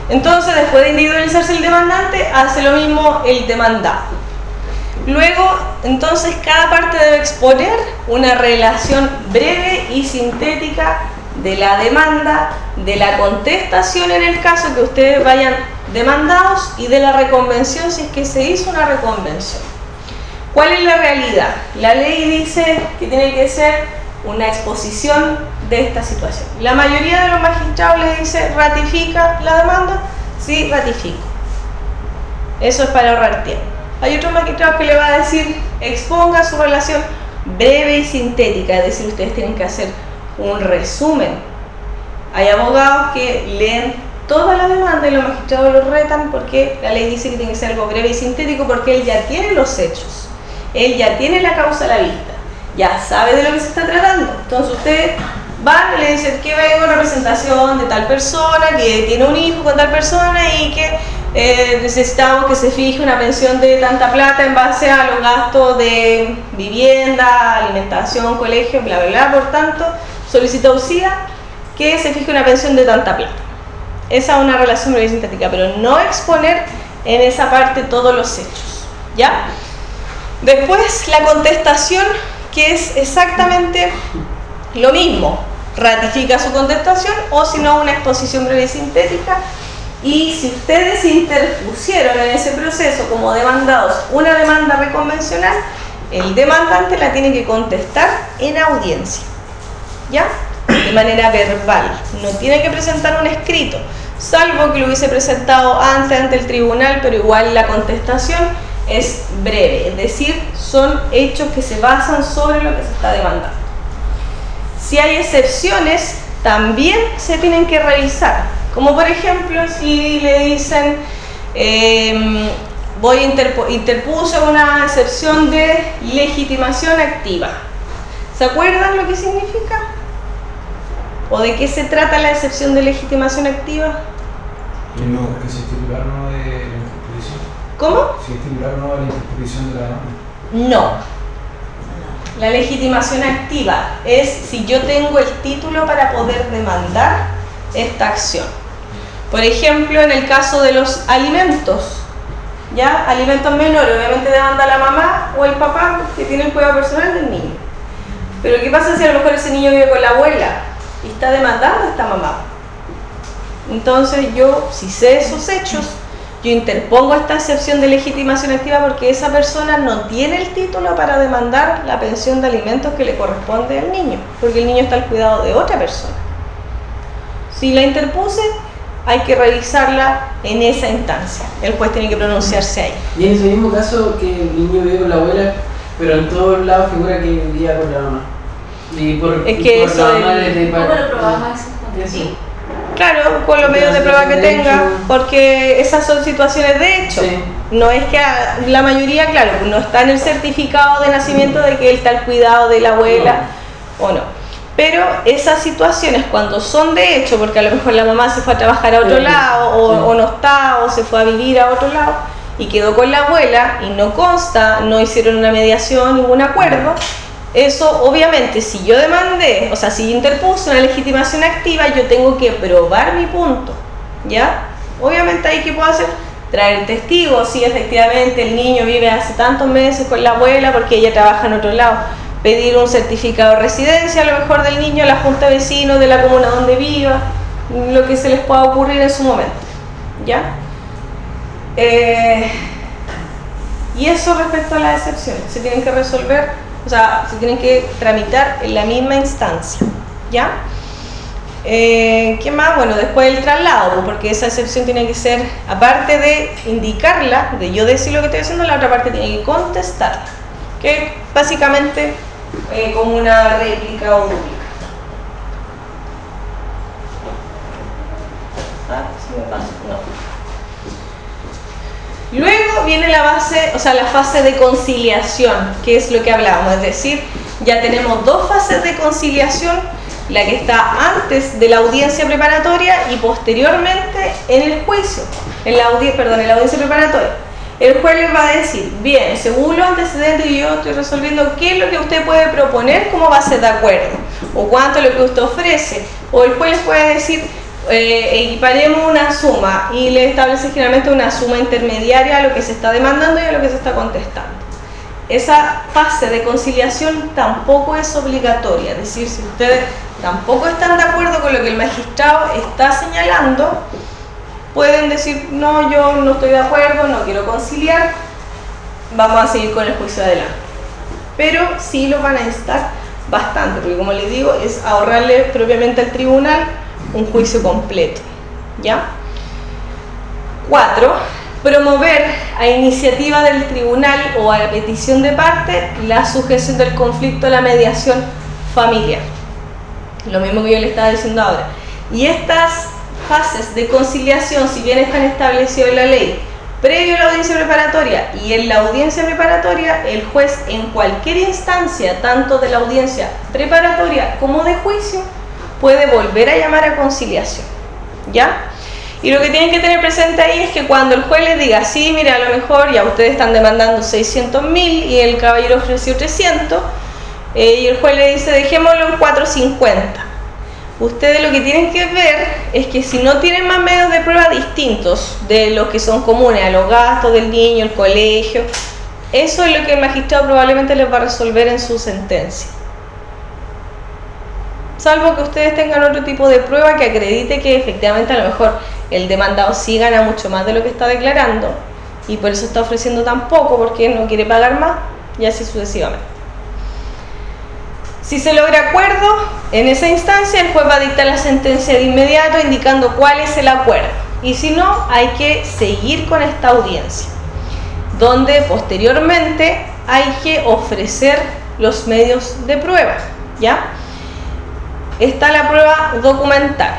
Speaker 1: Entonces, después de individualizarse el demandante, hace lo mismo el demandado. Luego, entonces, cada parte debe exponer una relación breve y sintética de la demanda, de la contestación en el caso que ustedes vayan demandados y de la reconvención si es que se hizo una reconvención. ¿Cuál es la realidad? La ley dice que tiene que ser una exposición de esta situación. La mayoría de los magistrados le dice, ¿ratifica la demanda? Sí, ratifico. Eso es para ahorrar tiempo. Hay otros magistrados que le va a decir, exponga su relación breve y sintética, es decir, ustedes tienen que hacer un resumen. Hay abogados que leen toda la demanda y los magistrados lo retan porque la ley dice que tiene que ser algo breve y sintético porque él ya tiene los hechos, él ya tiene la causa a la vista, ya sabe de lo que se está tratando. Entonces usted va y le dice que vengo en representación de tal persona, que tiene un hijo con tal persona y que eh, necesitamos que se fije una pensión de tanta plata en base a los gastos de vivienda, alimentación, colegio, bla, bla, bla. Por tanto, solicita UCIA que se fije una pensión de tanta plata. Esa es una relación breve sintética, pero no exponer en esa parte todos los hechos. ¿Ya? Después la contestación, que es exactamente lo mismo. Ratifica su contestación o si no una exposición breve y sintética. Y si ustedes interpusieron en ese proceso como demandados una demanda reconvencional, el demandante la tiene que contestar en audiencia. ¿Ya? De manera verbal. No tiene que presentar un escrito, salvo que lo hubiese presentado antes ante el tribunal, pero igual la contestación es breve, es decir, son hechos que se basan sobre lo que se está demandando. Si hay excepciones, también se tienen que revisar. Como por ejemplo, si le dicen, eh, voy interpuse una excepción de legitimación activa. ¿Se acuerdan lo que significa? ¿O de qué se trata la excepción de legitimación activa?
Speaker 5: No, que se titular no de la interposición.
Speaker 1: ¿Cómo?
Speaker 5: Si es titular no de la interposición de la demanda.
Speaker 1: No. La legitimación activa es si yo tengo el título para poder demandar esta acción. Por ejemplo, en el caso de los alimentos, ¿ya? Alimentos menores, obviamente demanda la mamá o el papá que tiene el cuidado personal del niño. Pero ¿qué pasa si a lo mejor ese niño vive con la abuela y está demandando a esta mamá? Entonces yo, si sé esos hechos, yo interpongo esta excepción de legitimación activa porque esa persona no tiene el título para demandar la pensión de alimentos que le corresponde al niño, porque el niño está al cuidado de otra persona. Si la interpuse, hay que revisarla en esa instancia. El juez tiene que pronunciarse ahí.
Speaker 4: Y en ese mismo caso que el niño vive con la abuela, pero en todos lados figura que vivía con la mamá. Y por,
Speaker 1: Es
Speaker 4: y
Speaker 1: que
Speaker 4: por
Speaker 1: eso
Speaker 4: mamá desde
Speaker 6: ¿Cómo lo? Eso.
Speaker 1: Claro, con los medios de prueba que tenga, porque esas son situaciones de hecho.
Speaker 4: Sí.
Speaker 1: No es que a- la mayoría, claro, no está en el certificado de nacimiento de que él está al cuidado de la abuela o no. Pero esas situaciones cuando son de hecho, porque a lo mejor la mamá se fue a trabajar a otro
Speaker 4: Sí.
Speaker 1: lado o,
Speaker 4: Sí.
Speaker 1: o no está o se fue a vivir a otro lado y quedó con la abuela y no consta, no hicieron una mediación, ningún acuerdo, eso obviamente si yo demandé, o sea, si interpuse una legitimación activa, yo tengo que probar mi punto, ¿ya? Obviamente ahí que puedo hacer traer testigos, si efectivamente el niño vive hace tantos meses con la abuela porque ella trabaja en otro lado, pedir un certificado de residencia a lo mejor del niño la junta de de la comuna donde viva, lo que se les pueda ocurrir en su momento, ¿ya? Eh, y eso respecto a las excepciones, se tienen que resolver, o sea, se tienen que tramitar en la misma instancia, ¿ya? Eh, ¿Qué más? Bueno, después el traslado, pues, porque esa excepción tiene que ser, aparte de indicarla, de yo decir lo que estoy haciendo, la otra parte tiene que contestar, que básicamente eh, como una réplica o dúplica. Ah, sí me pasa, no. Luego viene la fase de conciliación, que es lo que hablábamos, es decir, ya tenemos dos fases de conciliación, la que está antes de la audiencia preparatoria y posteriormente en el juicio, en la en la audiencia preparatoria. el juez les va a decir, bien, según los antecedentes yo estoy resolviendo qué es lo que usted puede proponer como base de acuerdo, o cuánto es lo que usted ofrece, o el juez les puede decir, eh, equiparemos una suma y le establece generalmente una suma intermediaria a lo que se está demandando y a lo que se está contestando. Esa fase de conciliación tampoco es obligatoria, es decir, si ustedes tampoco están de acuerdo con lo que el magistrado está señalando, pueden decir, no, yo no estoy de acuerdo, no quiero conciliar, vamos a seguir con el juicio adelante. Pero sí lo van a necesitar bastante, porque como les digo, es ahorrarle propiamente al tribunal un juicio completo. ¿Ya? Cuatro, promover a iniciativa del tribunal o a petición de parte la sujeción del conflicto a la mediación familiar. Lo mismo que yo le estaba diciendo ahora. Y estas fases de conciliación, si bien están establecidas en la ley, previo a la audiencia preparatoria y en la audiencia preparatoria, el juez en cualquier instancia, tanto de la audiencia preparatoria como de juicio, puede volver a llamar a conciliación. ¿Ya? Y lo que tienen que tener presente ahí es que cuando el juez les diga, sí, mira, a lo mejor ya ustedes están demandando 600 mil y el caballero ofreció 300, eh, y el juez le dice, dejémoslo en 450 ustedes lo que tienen que ver es que si no tienen más medios de prueba distintos de los que son comunes a los gastos del niño, el colegio, eso es lo que el magistrado probablemente les va a resolver en su sentencia. Salvo que ustedes tengan otro tipo de prueba que acredite que efectivamente a lo mejor el demandado sí gana mucho más de lo que está declarando y por eso está ofreciendo tan poco porque no quiere pagar más y así sucesivamente. Si se logra acuerdo, en esa instancia el juez va a dictar la sentencia de inmediato indicando cuál es el acuerdo. Y si no, hay que seguir con esta audiencia, donde posteriormente hay que ofrecer los medios de prueba, ¿ya? Está la prueba documental.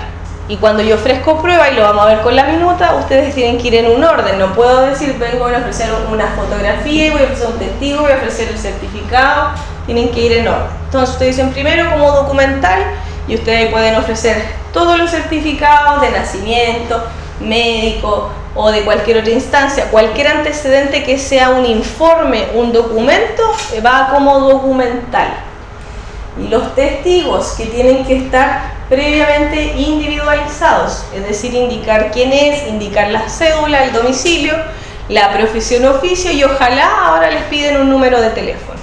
Speaker 1: Y cuando yo ofrezco prueba, y lo vamos a ver con la minuta, ustedes tienen que ir en un orden. No puedo decir, vengo a ofrecer una fotografía, voy a ofrecer un testigo, voy a ofrecer el certificado, tienen que ir en orden. Entonces ustedes dicen primero como documental y ustedes pueden ofrecer todos los certificados de nacimiento, médico o de cualquier otra instancia, cualquier antecedente que sea un informe, un documento, va como documental. Los testigos que tienen que estar previamente individualizados, es decir, indicar quién es, indicar la cédula, el domicilio, la profesión oficio y ojalá ahora les piden un número de teléfono.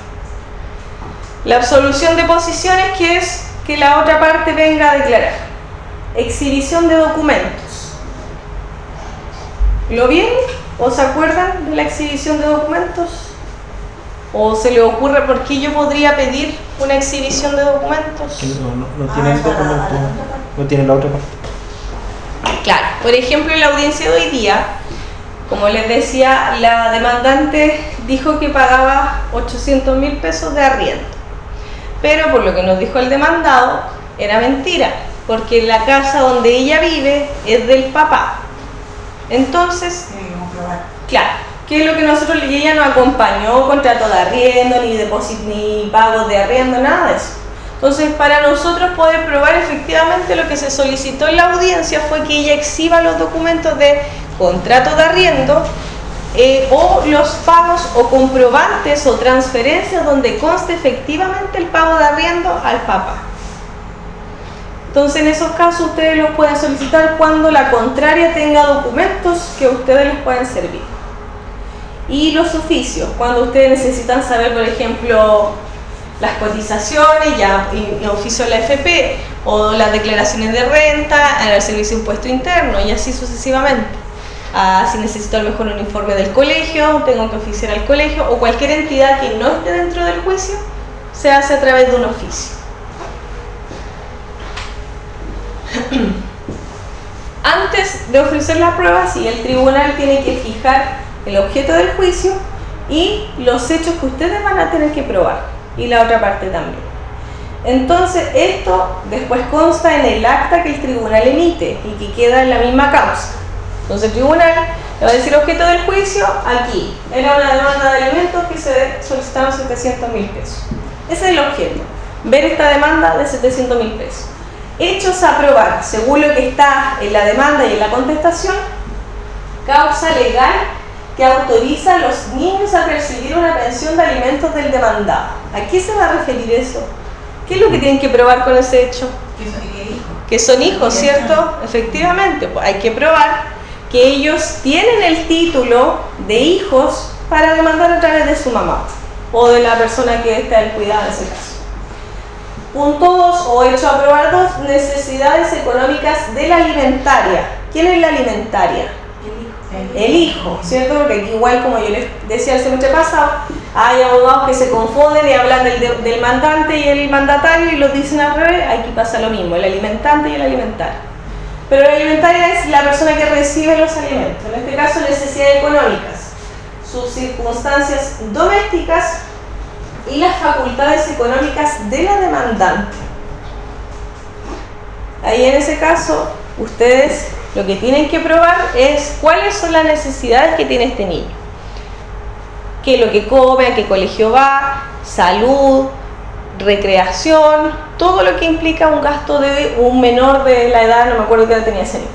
Speaker 1: La absolución de posiciones, que es que la otra parte venga a declarar. Exhibición de documentos. ¿Lo bien? ¿O se acuerdan de la exhibición de documentos? ¿O se le ocurre por qué yo podría pedir una exhibición de documentos?
Speaker 2: No, no, no tiene
Speaker 3: Ah, la-
Speaker 2: documento,
Speaker 3: la- la-
Speaker 2: no tiene la otra parte.
Speaker 1: Claro, por ejemplo, en la audiencia de hoy día, como les decía, la demandante dijo que pagaba 800 mil pesos de arriendo. Pero por lo que nos dijo el demandado, era mentira, porque la casa donde ella vive es del papá. Entonces. Claro, que es lo que nosotros, y ella no acompañó contrato de arriendo, ni depósito, ni pagos de arriendo, nada de eso. Entonces, para nosotros poder probar efectivamente lo que se solicitó en la audiencia fue que ella exhiba los documentos de contrato de arriendo eh, o los pagos o comprobantes o transferencias donde conste efectivamente el pago de arriendo al papá. Entonces, en esos casos ustedes los pueden solicitar cuando la contraria tenga documentos que ustedes les pueden servir. Y los oficios, cuando ustedes necesitan saber, por ejemplo, las cotizaciones, ya y- y oficio de la FP, o las declaraciones de renta, en el servicio de impuesto interno, y así sucesivamente. Ah, si necesito a lo mejor un informe del colegio, tengo que oficiar al colegio, o cualquier entidad que no esté dentro del juicio, se hace a través de un oficio. Antes de ofrecer la prueba, sí, el tribunal tiene que fijar el objeto del juicio y los hechos que ustedes van a tener que probar, y la otra parte también. Entonces, esto después consta en el acta que el tribunal emite y que queda en la misma causa. Entonces, el tribunal le va a decir objeto del juicio aquí. Era una demanda de alimentos que se solicitaron 700 mil pesos. Ese es el objeto. Ver esta demanda de 700 mil pesos. Hechos a probar, según lo que está en la demanda y en la contestación, causa legal que autoriza a los niños a percibir una pensión de alimentos del demandado. ¿A qué se va a referir eso? ¿Qué es lo que tienen que probar con ese hecho?
Speaker 3: Que son hijos.
Speaker 1: Que son hijos, ¿cierto? Efectivamente, pues hay que probar que ellos tienen el título de hijos para demandar a través de su mamá o de la persona que está en cuidado en ese caso. Punto 2, o hecho a probar dos, necesidades económicas de la alimentaria. ¿Quién es la alimentaria? El hijo, ¿cierto? Porque igual como yo les decía el semestre pasado, hay abogados que se confunden y hablan del, de- del mandante y el mandatario y lo dicen al revés, aquí pasa lo mismo, el alimentante y el alimentario. Pero la alimentaria es la persona que recibe los alimentos, en este caso necesidades económicas, sus circunstancias domésticas y las facultades económicas de la demandante. Ahí en ese caso, ustedes lo que tienen que probar es cuáles son las necesidades que tiene este niño. Qué lo que come, a qué colegio va, salud, recreación, todo lo que implica un gasto de un menor de la edad, no me acuerdo qué edad tenía ese niño.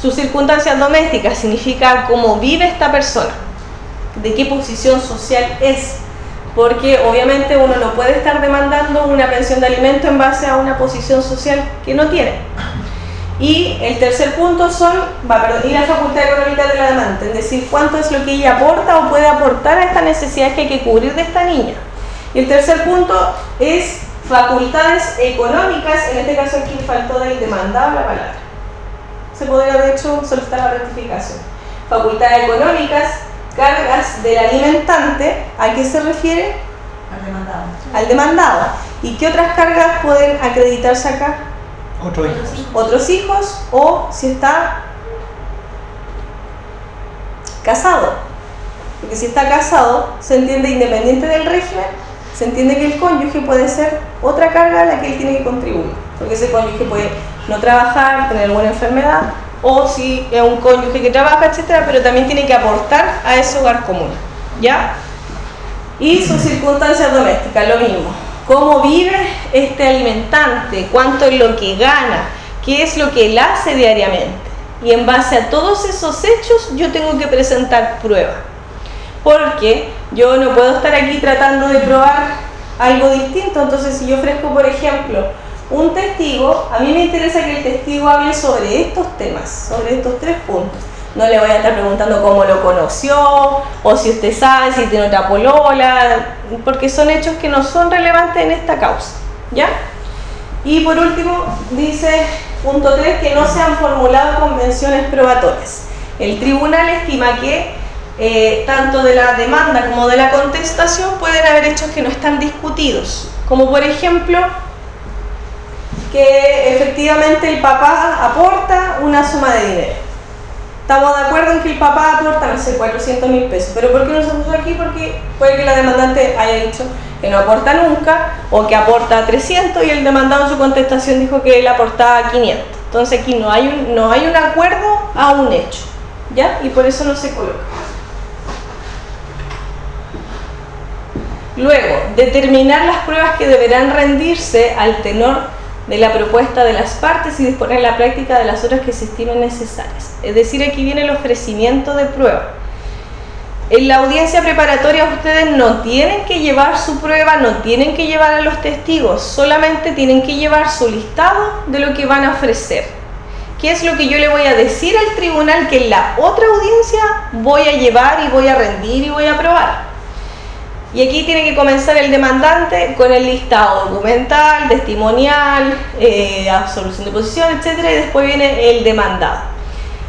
Speaker 1: Sus circunstancias domésticas significa cómo vive esta persona, de qué posición social es, porque obviamente uno no puede estar demandando una pensión de alimento en base a una posición social que no tiene. Y el tercer punto son, va, perdón, y la facultad económica de la demanda, es decir, cuánto es lo que ella aporta o puede aportar a estas necesidades que hay que cubrir de esta niña. Y el tercer punto es facultades económicas, en este caso aquí faltó del demandado la palabra. Se podría de hecho solicitar la rectificación. Facultades económicas, cargas del alimentante, ¿a qué se refiere?
Speaker 3: Al demandado.
Speaker 1: Al demandado. ¿Y qué otras cargas pueden acreditarse acá?
Speaker 2: Otro hijo.
Speaker 1: otros hijos o si está casado. Porque si está casado, se entiende independiente del régimen, se entiende que el cónyuge puede ser otra carga a la que él tiene que contribuir. Porque ese cónyuge puede no trabajar, tener alguna enfermedad, o si es un cónyuge que trabaja, etcétera, pero también tiene que aportar a ese hogar común. ¿Ya? Y sus circunstancias domésticas, lo mismo. ¿Cómo vive este alimentante? ¿Cuánto es lo que gana? ¿Qué es lo que él hace diariamente? Y en base a todos esos hechos yo tengo que presentar prueba. Porque yo no puedo estar aquí tratando de probar algo distinto. Entonces si yo ofrezco, por ejemplo, un testigo, a mí me interesa que el testigo hable sobre estos temas, sobre estos tres puntos. No le voy a estar preguntando cómo lo conoció, o si usted sabe si tiene otra polola, porque son hechos que no son relevantes en esta causa. ¿Ya? Y por último, dice punto 3 que no se han formulado convenciones probatorias. El tribunal estima que eh, tanto de la demanda como de la contestación pueden haber hechos que no están discutidos, como por ejemplo que efectivamente el papá aporta una suma de dinero. Estamos de acuerdo en que el papá aporta, no sé, 400 mil pesos, pero ¿por qué no se puso aquí? Porque puede que la demandante haya dicho que no aporta nunca o que aporta 300 y el demandado en su contestación dijo que él aportaba 500. Entonces aquí no hay un, no hay un acuerdo a un hecho, ¿ya? Y por eso no se coloca. Luego, determinar las pruebas que deberán rendirse al tenor de la propuesta de las partes y disponer la práctica de las horas que se estimen necesarias. Es decir, aquí viene el ofrecimiento de prueba. En la audiencia preparatoria ustedes no tienen que llevar su prueba, no tienen que llevar a los testigos, solamente tienen que llevar su listado de lo que van a ofrecer. ¿Qué es lo que yo le voy a decir al tribunal que en la otra audiencia voy a llevar y voy a rendir y voy a probar? Y aquí tiene que comenzar el demandante con el listado documental, testimonial, eh, absolución de posición, etcétera, y después viene el demandado.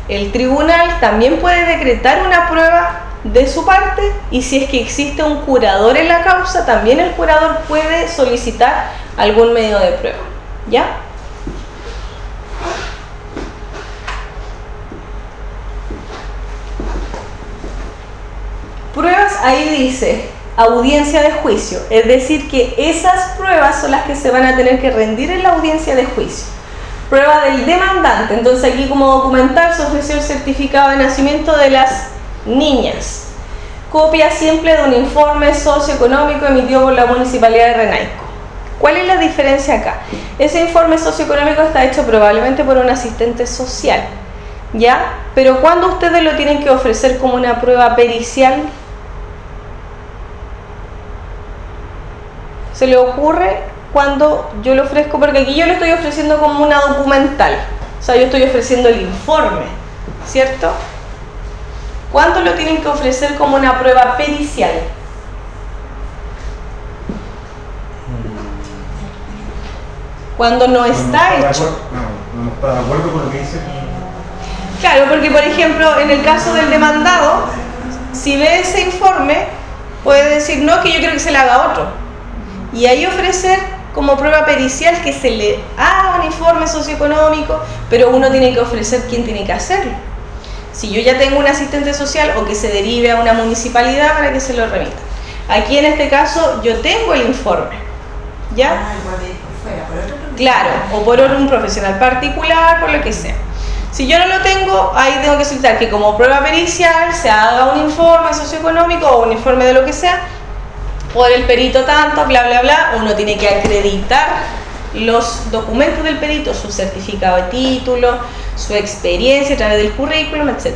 Speaker 1: El tribunal también puede decretar una prueba de su parte y si es que existe un curador en la causa, también el curador puede solicitar algún medio de prueba. ¿Ya? Pruebas, ahí dice, audiencia de juicio, es decir, que esas pruebas son las que se van a tener que rendir en la audiencia de juicio. Prueba del demandante, entonces aquí como documental se ofreció el certificado de nacimiento de las niñas. Copia simple de un informe socioeconómico emitido por la Municipalidad de Renaico. ¿Cuál es la diferencia acá? Ese informe socioeconómico está hecho probablemente por un asistente social ¿Ya? Pero ¿cuándo ustedes lo tienen que ofrecer como una prueba pericial? Se le ocurre cuando yo lo ofrezco, porque aquí yo lo estoy ofreciendo como una documental. O sea, yo estoy ofreciendo el informe, ¿cierto? ¿Cuándo lo tienen que ofrecer como una prueba pericial? Cuando no está hecho.
Speaker 7: acuerdo- No, no está de acuerdo con lo que dice.
Speaker 1: Claro, porque por ejemplo, en el caso del demandado, si ve ese informe, puede decir, no, que yo creo que se le haga otro. Y ahí ofrecer como prueba pericial que se le haga un informe socioeconómico, pero uno tiene que ofrecer quién tiene que hacerlo. Si yo ya tengo un asistente social o que se derive a una municipalidad para que se lo remita. Aquí en este caso yo tengo el informe, ¿ya?
Speaker 3: Ah.
Speaker 1: Claro, o por un profesional particular, por lo que sea. Si yo no lo tengo, ahí tengo que solicitar que como prueba pericial se haga un informe socioeconómico o un informe de lo que sea, por el perito tanto, bla, bla, bla. Uno tiene que acreditar los documentos del perito, su certificado de título, su experiencia a través del currículum, etc.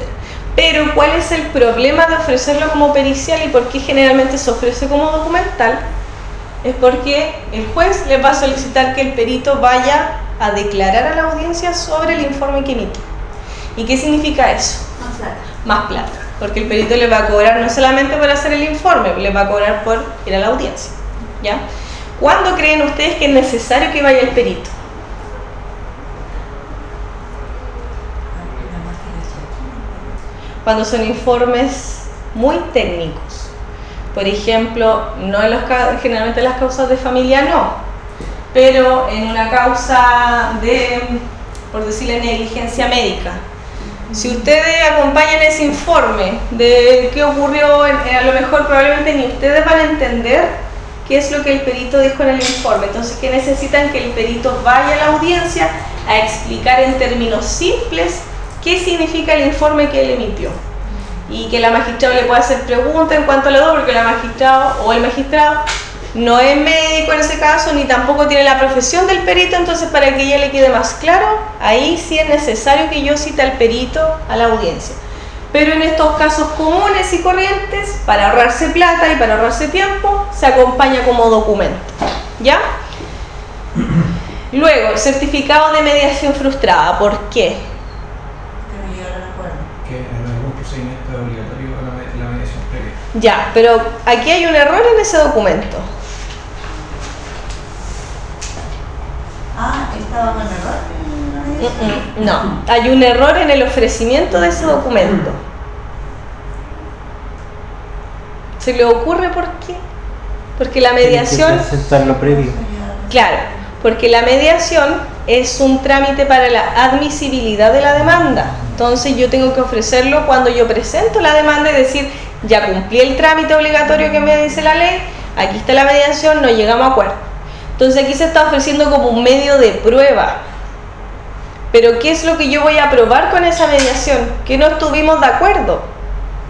Speaker 1: Pero ¿cuál es el problema de ofrecerlo como pericial y por qué generalmente se ofrece como documental? es porque el juez le va a solicitar que el perito vaya a declarar a la audiencia sobre el informe que emitió. ¿Y qué significa eso?
Speaker 3: Más plata.
Speaker 1: Más plata, porque el perito le va a cobrar no solamente por hacer el informe, le va a cobrar por ir a la audiencia. ¿Ya? ¿Cuándo creen ustedes que es necesario que vaya el perito? Cuando son informes muy técnicos. Por ejemplo, no en los, generalmente las causas de familia no, pero en una causa de, por decirle, negligencia médica. Si ustedes acompañan ese informe de qué ocurrió, a lo mejor probablemente ni ustedes van a entender qué es lo que el perito dijo en el informe. Entonces, que necesitan que el perito vaya a la audiencia a explicar en términos simples qué significa el informe que él emitió y que la magistrada le pueda hacer preguntas en cuanto a lo porque la magistrada o el magistrado no es médico en ese caso, ni tampoco tiene la profesión del perito, entonces para que ella le quede más claro, ahí sí es necesario que yo cite al perito a la audiencia. Pero en estos casos comunes y corrientes, para ahorrarse plata y para ahorrarse tiempo, se acompaña como documento. ¿Ya? Luego, certificado de mediación frustrada. ¿Por qué?
Speaker 3: Que
Speaker 5: en algún procedimiento es obligatorio la mediación previa.
Speaker 1: Ya, pero aquí hay un error en ese documento.
Speaker 3: Ah, estaba con error.
Speaker 1: Mm, mm, No, hay un error en el ofrecimiento de ese documento. ¿Se le ocurre por qué? Porque la mediación,
Speaker 2: presentarlo previo.
Speaker 1: claro, porque la mediación es un trámite para la admisibilidad de la demanda. Entonces yo tengo que ofrecerlo cuando yo presento la demanda y decir, ya cumplí el trámite obligatorio que me dice la ley, aquí está la mediación, no llegamos a acuerdo. Entonces aquí se está ofreciendo como un medio de prueba. Pero ¿qué es lo que yo voy a probar con esa mediación? Que no estuvimos de acuerdo.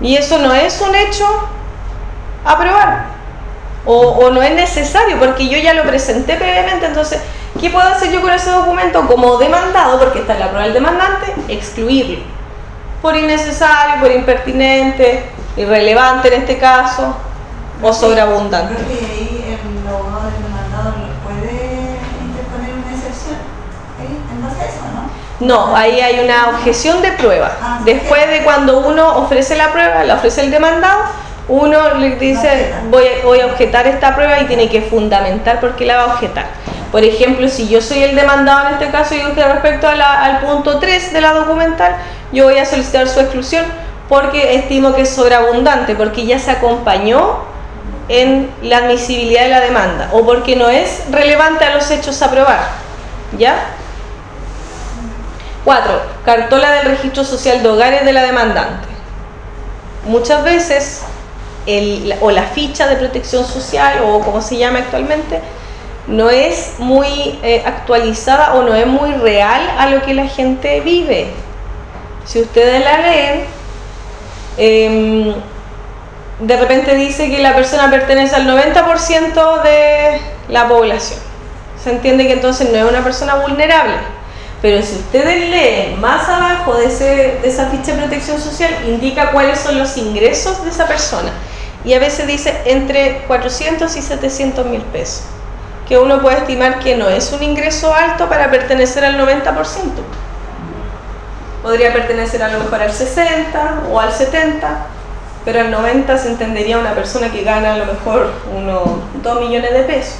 Speaker 1: Y eso no es un hecho a probar. O, no es necesario porque yo ya lo presenté previamente. Entonces, ¿qué puedo hacer yo con ese documento como demandado? Porque está en la prueba del demandante, excluirlo. Por innecesario, por impertinente, irrelevante en este caso, o sobreabundante.
Speaker 3: ¿No?
Speaker 1: Ahí hay una objeción de prueba.
Speaker 3: Ah.
Speaker 1: Después de cuando uno ofrece la prueba, la ofrece el demandado, uno le dice, voy a, voy a objetar esta prueba y tiene que fundamentar por qué la va a objetar. Por ejemplo, si yo soy el demandado en este caso y respecto a la- al punto 3 de la documental, yo voy a solicitar su exclusión porque estimo que es sobreabundante, porque ya se acompañó en la admisibilidad de la demanda o porque no es relevante a los hechos a probar. ¿Ya? 4. Cartola del registro social de hogares de la demandante. Muchas veces, o la ficha de protección social, o como se llama actualmente, no es muy eh, actualizada o no es muy real a lo que la gente vive. Si ustedes la leen, em, de repente dice que la persona pertenece al 90% de la población. Se entiende que entonces no es una persona vulnerable. Pero si ustedes leen más abajo de, esa ficha de protección social, indica cuáles son los ingresos de esa persona. Y a veces dice entre 400 y 700 mil pesos, que uno puede estimar que no es un ingreso alto para pertenecer al 90%. Podría pertenecer a lo mejor al 60 o al 70, pero al 90 se entendería una persona que gana a lo mejor unos 2 millones de pesos.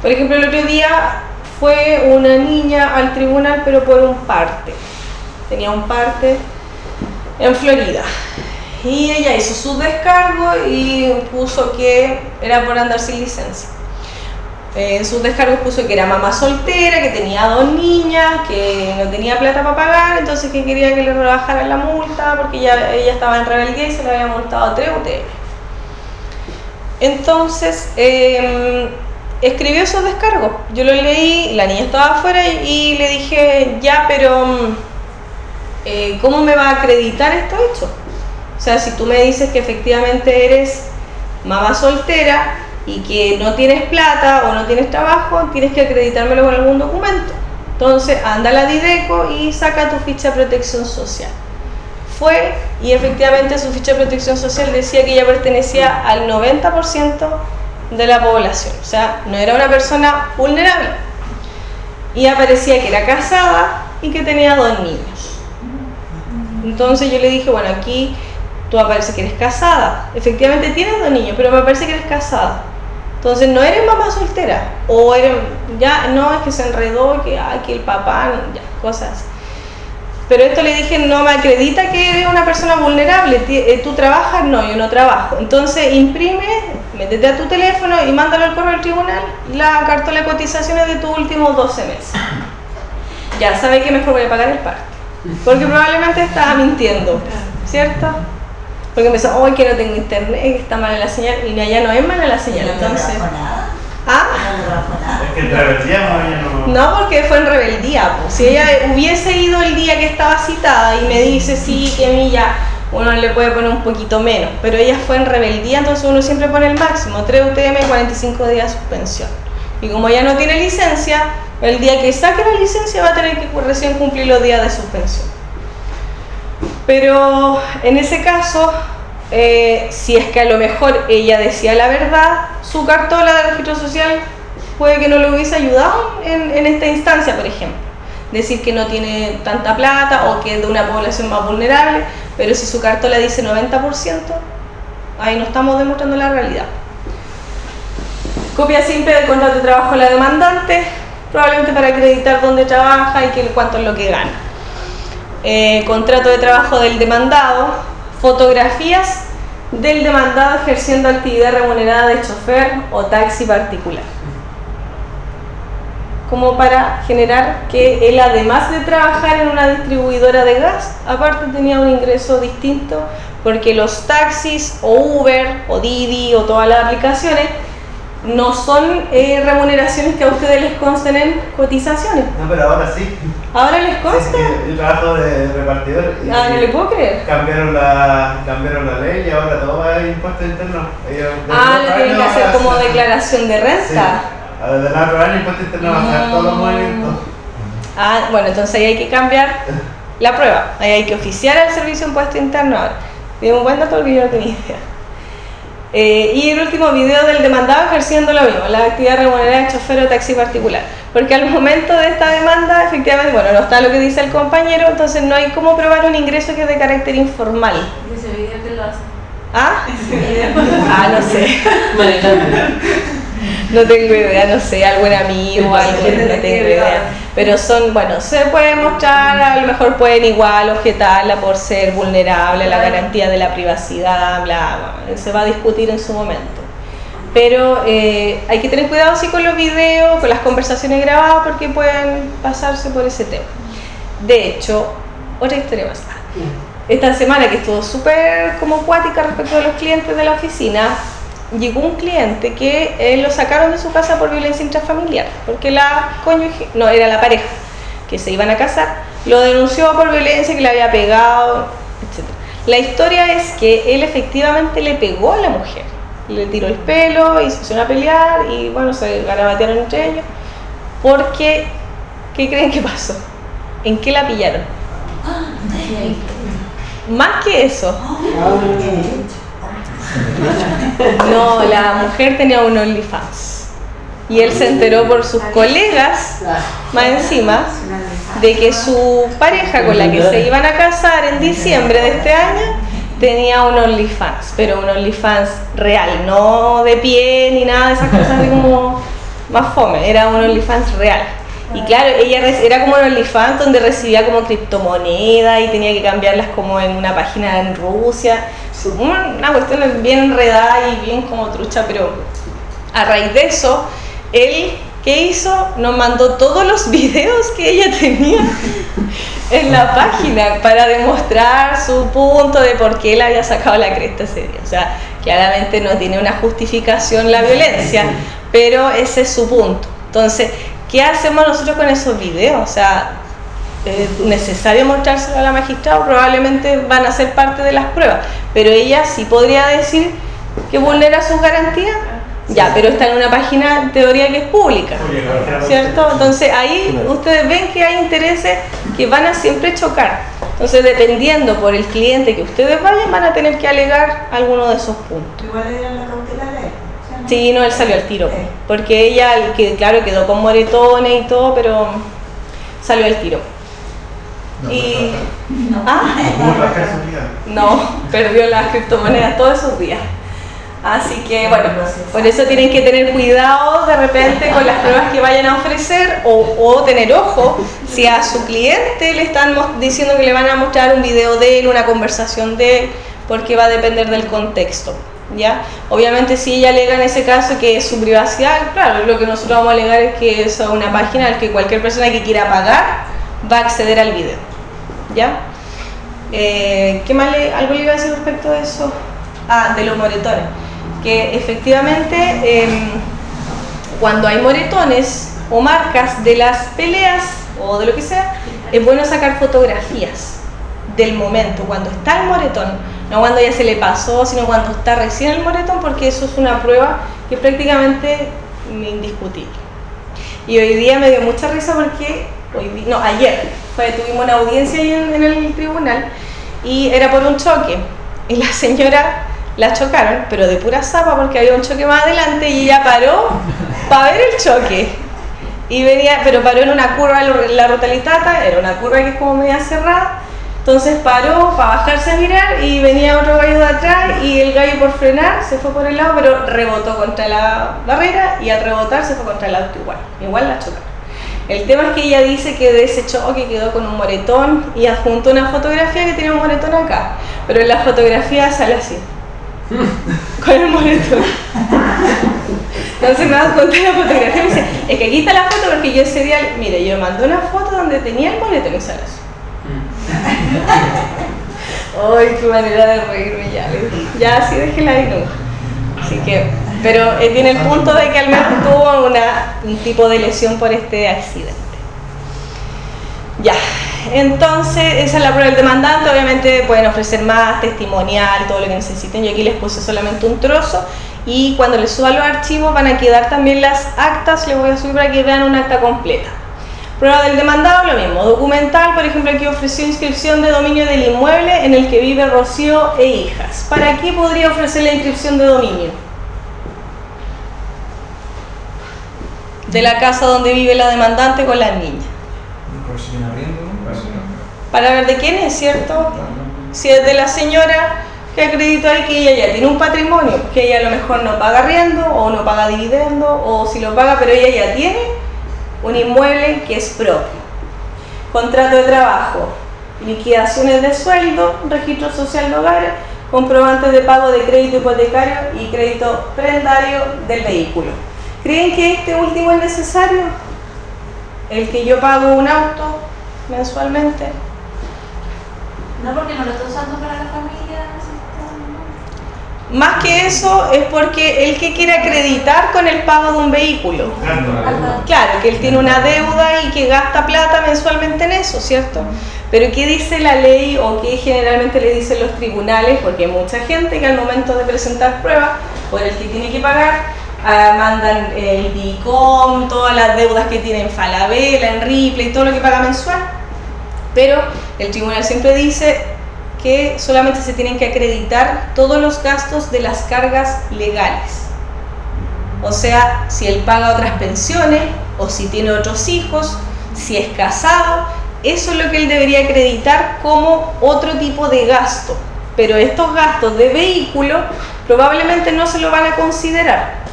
Speaker 1: Por ejemplo, el otro día fue una niña al tribunal, pero por un parte. Tenía un parte en Florida. Y ella hizo su descargo y puso que era por andar sin licencia. En sus descargos puso que era mamá soltera, que tenía dos niñas, que no tenía plata para pagar, entonces que quería que le rebajaran la multa porque ya, ella estaba en rebeldía y se le había multado 3 UTM. Entonces, eh, escribió esos descargos. Yo lo leí, la niña estaba afuera y, le dije, ya, pero mm, eh, ¿cómo me va a acreditar esto hecho? O sea, si tú me dices que efectivamente eres mamá soltera y que no tienes plata o no tienes trabajo, tienes que acreditármelo con algún documento. Entonces, anda a la Dideco y saca tu ficha de protección social. Fue y efectivamente su ficha de protección social decía que ella pertenecía al 90% de la población, o sea, no era una persona vulnerable. Y aparecía que era casada y que tenía dos niños. Entonces yo le dije, bueno, aquí tú aparece que eres casada. Efectivamente tienes dos niños, pero me parece que eres casada. Entonces no eres mamá soltera. O eres, ya, no, es que se enredó, que, ay, que el papá, ya, cosas. Pero esto le dije, no me acredita que eres una persona vulnerable. Eh, ¿Tú trabajas? No, yo no trabajo. Entonces imprime, métete a tu teléfono y mándalo al correo del tribunal la carta de cotizaciones de tus últimos 12 meses. Ya sabe que mejor voy a pagar el parte. Porque probablemente estaba mintiendo, ¿cierto? Porque empezó, hoy que no tengo internet, que está mala la señal, y allá no es mala la señal, entonces... ¿Ah?
Speaker 7: Es que en rebeldía no. No,
Speaker 1: porque fue en rebeldía. Pues. Si ella hubiese ido el día que estaba citada y me dice, sí, que a mí ya uno le puede poner un poquito menos, pero ella fue en rebeldía, entonces uno siempre pone el máximo, 3 UTM, 45 días de suspensión. Y como ella no tiene licencia, el día que saque la licencia va a tener que recién cumplir los días de suspensión. Pero en ese caso, eh, si es que a lo mejor ella decía la verdad, su cartola de registro social puede que no le hubiese ayudado en, en esta instancia, por ejemplo. Decir que no tiene tanta plata o que es de una población más vulnerable, pero si su cartola dice 90%, ahí no estamos demostrando la realidad. Copia simple del contrato de trabajo de la demandante, probablemente para acreditar dónde trabaja y cuánto es lo que gana. Eh, contrato de trabajo del demandado, fotografías del demandado ejerciendo actividad remunerada de chofer o taxi particular. Como para generar que él, además de trabajar en una distribuidora de gas, aparte tenía un ingreso distinto, porque los taxis o Uber o Didi o todas las aplicaciones no son eh, remuneraciones que a ustedes les consten en cotizaciones.
Speaker 7: No, pero ahora sí.
Speaker 1: Ahora les
Speaker 7: Sí,
Speaker 1: consta.
Speaker 7: que yo trabajo de repartidor y
Speaker 1: Ah, no le puedo creer.
Speaker 7: cambiaron, la, cambiaron la ley y ahora todo va a impuesto interno. Ellos,
Speaker 1: Ah, lo tienen que hacer como declaración de
Speaker 7: Sí. Ah, Desde el otro año impuesto interno va a hacer todos los movimientos.
Speaker 1: Ah, bueno, entonces ahí hay que cambiar la prueba. Ahí hay que oficiar al servicio de impuesto interno ahora. Tiene un buen dato porque yo no tenía idea. Eh, y el último video del demandado ejerciendo lo mismo, la actividad remunerada de chofer o taxi particular. Porque al momento de esta demanda, efectivamente, bueno, no está lo que dice el compañero, entonces no hay cómo probar un ingreso que es de carácter informal.
Speaker 6: Ese video que lo hace.
Speaker 1: ¿Ah?
Speaker 6: Ese video.
Speaker 1: Ah, no sé. No tengo idea, no sé, algún amigo algo, no tengo idea. Pero son, bueno, se puede mostrar, a lo mejor pueden igual objetarla por ser vulnerable a la garantía de la privacidad, bla, bla, se va a discutir en su momento. Pero eh, hay que tener cuidado sí con los videos, con las conversaciones grabadas, porque pueden pasarse por ese tema. De hecho, otra historia más. Esta semana que estuvo súper como acuática respecto a los clientes de la oficina, llegó un cliente que eh, lo sacaron de su casa por violencia intrafamiliar, porque la cónyuge, no, era la pareja, que se iban a casar, lo denunció por violencia que le había pegado, etc. La historia es que él efectivamente le pegó a la mujer, le tiró el pelo y se pusieron a pelear y bueno, se garabatearon entre ellos, porque ¿qué creen que pasó? ¿En qué la pillaron? Más que eso, no, la mujer tenía un OnlyFans. Y él se enteró por sus colegas, más encima, de que su pareja con la que se iban a casar en diciembre de este año tenía un OnlyFans, pero un OnlyFans real, no de pie ni nada de esas cosas de como más fome, era un OnlyFans real. Y claro, ella era como un OnlyFans donde recibía como criptomonedas y tenía que cambiarlas como en una página en Rusia. Una, una cuestión bien enredada y bien como trucha, pero a raíz de eso, él, ¿qué hizo? Nos mandó todos los videos que ella tenía en la página para demostrar su punto de por qué él había sacado la cresta ese día. O sea, claramente no tiene una justificación la violencia, pero ese es su punto. Entonces, ¿qué hacemos nosotros con esos videos? O sea, ¿es necesario mostrárselo a la magistrada? Probablemente van a ser parte de las pruebas, pero ella sí podría decir que vulnera sus garantías. Ya, pero está en una página en teoría que es pública. ¿Cierto? Entonces ahí ustedes ven que hay intereses que van a siempre chocar. Entonces dependiendo por el cliente que ustedes vayan, van a tener que alegar alguno de esos puntos.
Speaker 3: Igual dieron la cautela. ¿Sí no?
Speaker 1: Él salió al tiro. Porque ella, que claro, quedó con moretones y todo, pero salió al tiro.
Speaker 7: No,
Speaker 1: Y-
Speaker 7: no,
Speaker 1: ¿Ah?
Speaker 7: no,
Speaker 1: perdió las criptomonedas todos esos días. Así que bueno, por eso tienen que tener cuidado de repente con las pruebas que vayan a ofrecer o, o tener ojo si a su cliente le están diciendo que le van a mostrar un video de él, una conversación de él, porque va a depender del contexto. Obviamente si ella alega en ese caso que es su privacidad, claro, lo que nosotros vamos a alegar es que es una página en la que cualquier persona que quiera pagar va a acceder al video. ¿Ya? Eh, ¿Qué más algo le iba a decir respecto a eso? Ah, de los moretones. Que efectivamente em, cuando hay moretones o marcas de las peleas o de lo que sea, es bueno sacar fotografías del momento, cuando está el moretón, no cuando ya se le pasó, sino cuando está recién el moretón, porque eso es una prueba que es prácticamente indiscutible. Y hoy día me dio mucha risa porque, hoy di- no, ayer, fue, tuvimos una audiencia ahí en, en el tribunal y era por un choque. Y la señora la chocaron, pero de pura zapa porque había un choque más adelante y ella paró para ver el choque. Y venía, pero paró en una curva, la ruta Litata, era una curva que es como media cerrada. Entonces paró para bajarse a mirar y venía otro gallo de atrás y el gallo por frenar se fue por el lado, pero rebotó contra la barrera y al rebotar se fue contra el auto igual. Igual la chocaron. El tema es que ella dice que de ese choque quedó con un moretón y adjuntó una fotografía que tenía un moretón acá, pero en la fotografía sale así, con el moretón. Entonces me das cuenta de la fotografía y me dice, es que aquí está la foto porque yo ese día, mire, yo mandé una foto donde tenía el moretón y sale así. Ay, qué manera de reírme ya. Ya, sí, déjela ahí. Así que, pero eh, tiene el punto de que al menos tuvo una, un tipo de lesión por este accidente. Ya, entonces esa es la prueba del demandante. Obviamente pueden ofrecer más, testimonial, todo lo que necesiten. Yo aquí les puse solamente un trozo. Y cuando les suba los archivos van a quedar también las actas. Les voy a subir para que vean una acta completa. Prueba del demandado, lo mismo. Documental, por ejemplo, aquí ofreció inscripción de dominio del inmueble en el que vive Rocío e hijas. ¿Para qué podría ofrecer la inscripción de dominio? De la casa donde vive la demandante con las niñas. Para ver de quién es, ¿cierto? Si es de la señora que acreditó ahí que ella ya tiene un patrimonio, que ella a lo mejor no paga arriendo o no paga dividendo o si lo paga, pero ella ya tiene un inmueble que es propio. Contrato de trabajo, liquidaciones de sueldo, registro social de hogares, comprobantes de pago de crédito hipotecario y crédito prendario del vehículo. ¿Creen que este último es necesario? El que yo pago un auto mensualmente.
Speaker 6: No, porque no lo está usando para la familia.
Speaker 1: Más que eso es porque el que quiere acreditar con el pago de un vehículo. Claro, que él tiene una deuda y que gasta plata mensualmente en eso, ¿cierto? Pero ¿qué dice la ley o qué generalmente le dicen los tribunales? Porque hay mucha gente que al momento de presentar pruebas por el que tiene que pagar, ah, mandan el DICOM, todas las deudas que tienen Falabella, en Ripley, todo lo que paga mensual. Pero el tribunal siempre dice que solamente se tienen que acreditar todos los gastos de las cargas legales. O sea, si él paga otras pensiones o si tiene otros hijos, si es casado, eso es lo que él debería acreditar como otro tipo de gasto. Pero estos gastos de vehículo probablemente no se lo van a considerar.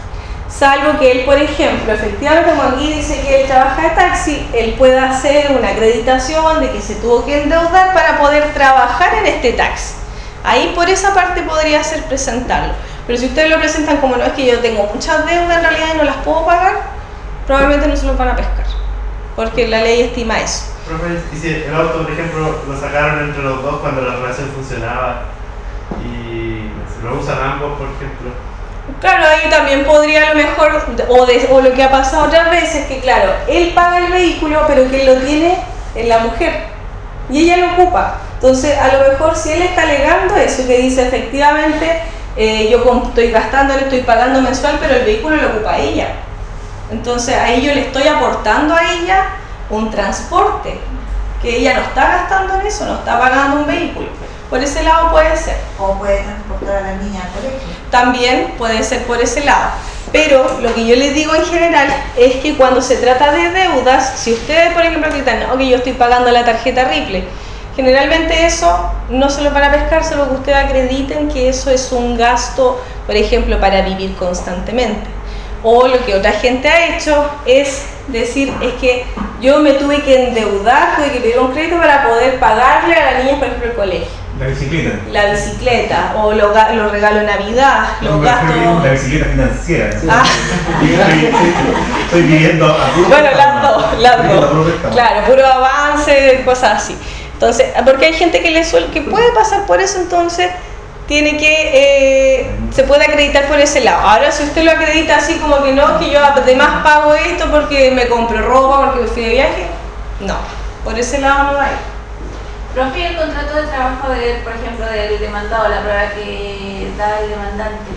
Speaker 1: Salvo que él, por ejemplo, efectivamente como aquí dice que él trabaja de taxi, él pueda hacer una acreditación de que se tuvo que endeudar para poder trabajar en este taxi. Ahí por esa parte podría ser presentarlo. Pero si ustedes lo presentan como no es que yo tengo muchas deudas en realidad y no las puedo pagar, probablemente no se los van a pescar. Porque la ley estima eso.
Speaker 7: Profe, y si el auto, por ejemplo, lo sacaron entre los dos cuando la relación funcionaba y lo usan ambos, por ejemplo.
Speaker 1: Claro, ahí también podría a lo mejor, o, de- o lo que ha pasado otras veces, que claro, él paga el vehículo, pero que lo tiene en la mujer y ella lo ocupa. Entonces, a lo mejor si él está alegando eso, que dice efectivamente, eh, yo estoy gastando, le estoy pagando mensual, pero el vehículo lo ocupa ella. Entonces, ahí yo le estoy aportando a ella un transporte, que ella no está gastando en eso, no está pagando un vehículo. Por ese lado puede ser.
Speaker 3: O puede transportar a la niña al colegio.
Speaker 1: También puede ser por ese lado. Pero lo que yo les digo en general es que cuando se trata de deudas, si ustedes, por ejemplo, gritan, que yo estoy pagando la tarjeta Ripley, generalmente eso no se lo van a pescar, solo que ustedes acrediten que eso es un gasto, por ejemplo, para vivir constantemente. O lo que otra gente ha hecho es decir, es que yo me tuve que endeudar, tuve que pedir un crédito para poder pagarle a la niña, por ejemplo, el colegio
Speaker 8: La bicicleta.
Speaker 1: la bicicleta o los, los regalos de Navidad, los
Speaker 8: No,
Speaker 1: gastos.
Speaker 8: La bicicleta financiera.
Speaker 1: Ah.
Speaker 8: Estoy, estoy viviendo a
Speaker 1: Bueno, las dos, las dos. Claro, puro avance, cosas así. Entonces, porque hay gente que le suele, que puede pasar por eso, entonces tiene que, eh, se puede acreditar por ese lado. Ahora, si usted lo acredita así como que no, que yo además pago esto porque me compro ropa, porque me fui de viaje, no, por ese lado no hay.
Speaker 6: Profe, el contrato de trabajo, de, por ejemplo, del demandado, la prueba que da el demandante,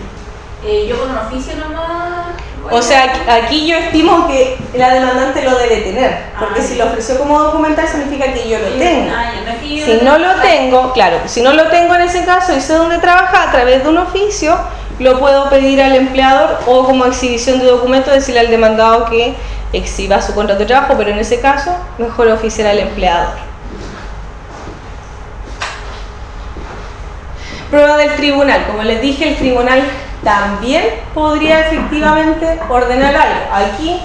Speaker 6: eh, yo con un oficio nomás...
Speaker 1: O sea, aquí, aquí yo estimo que la demandante lo debe tener, porque
Speaker 6: Ah,
Speaker 1: si lo ofreció como documental significa que yo lo tengo.
Speaker 6: Ah, ya, no es que yo
Speaker 1: Si no lo tengo, claro, si no lo tengo en ese caso y sé dónde trabaja, a través de un oficio, lo puedo pedir al empleador o como exhibición de documento decirle al demandado que exhiba su contrato de trabajo, pero en ese caso, mejor oficiar al empleador. Prueba del tribunal. Como les dije, el tribunal también podría efectivamente ordenar algo. Aquí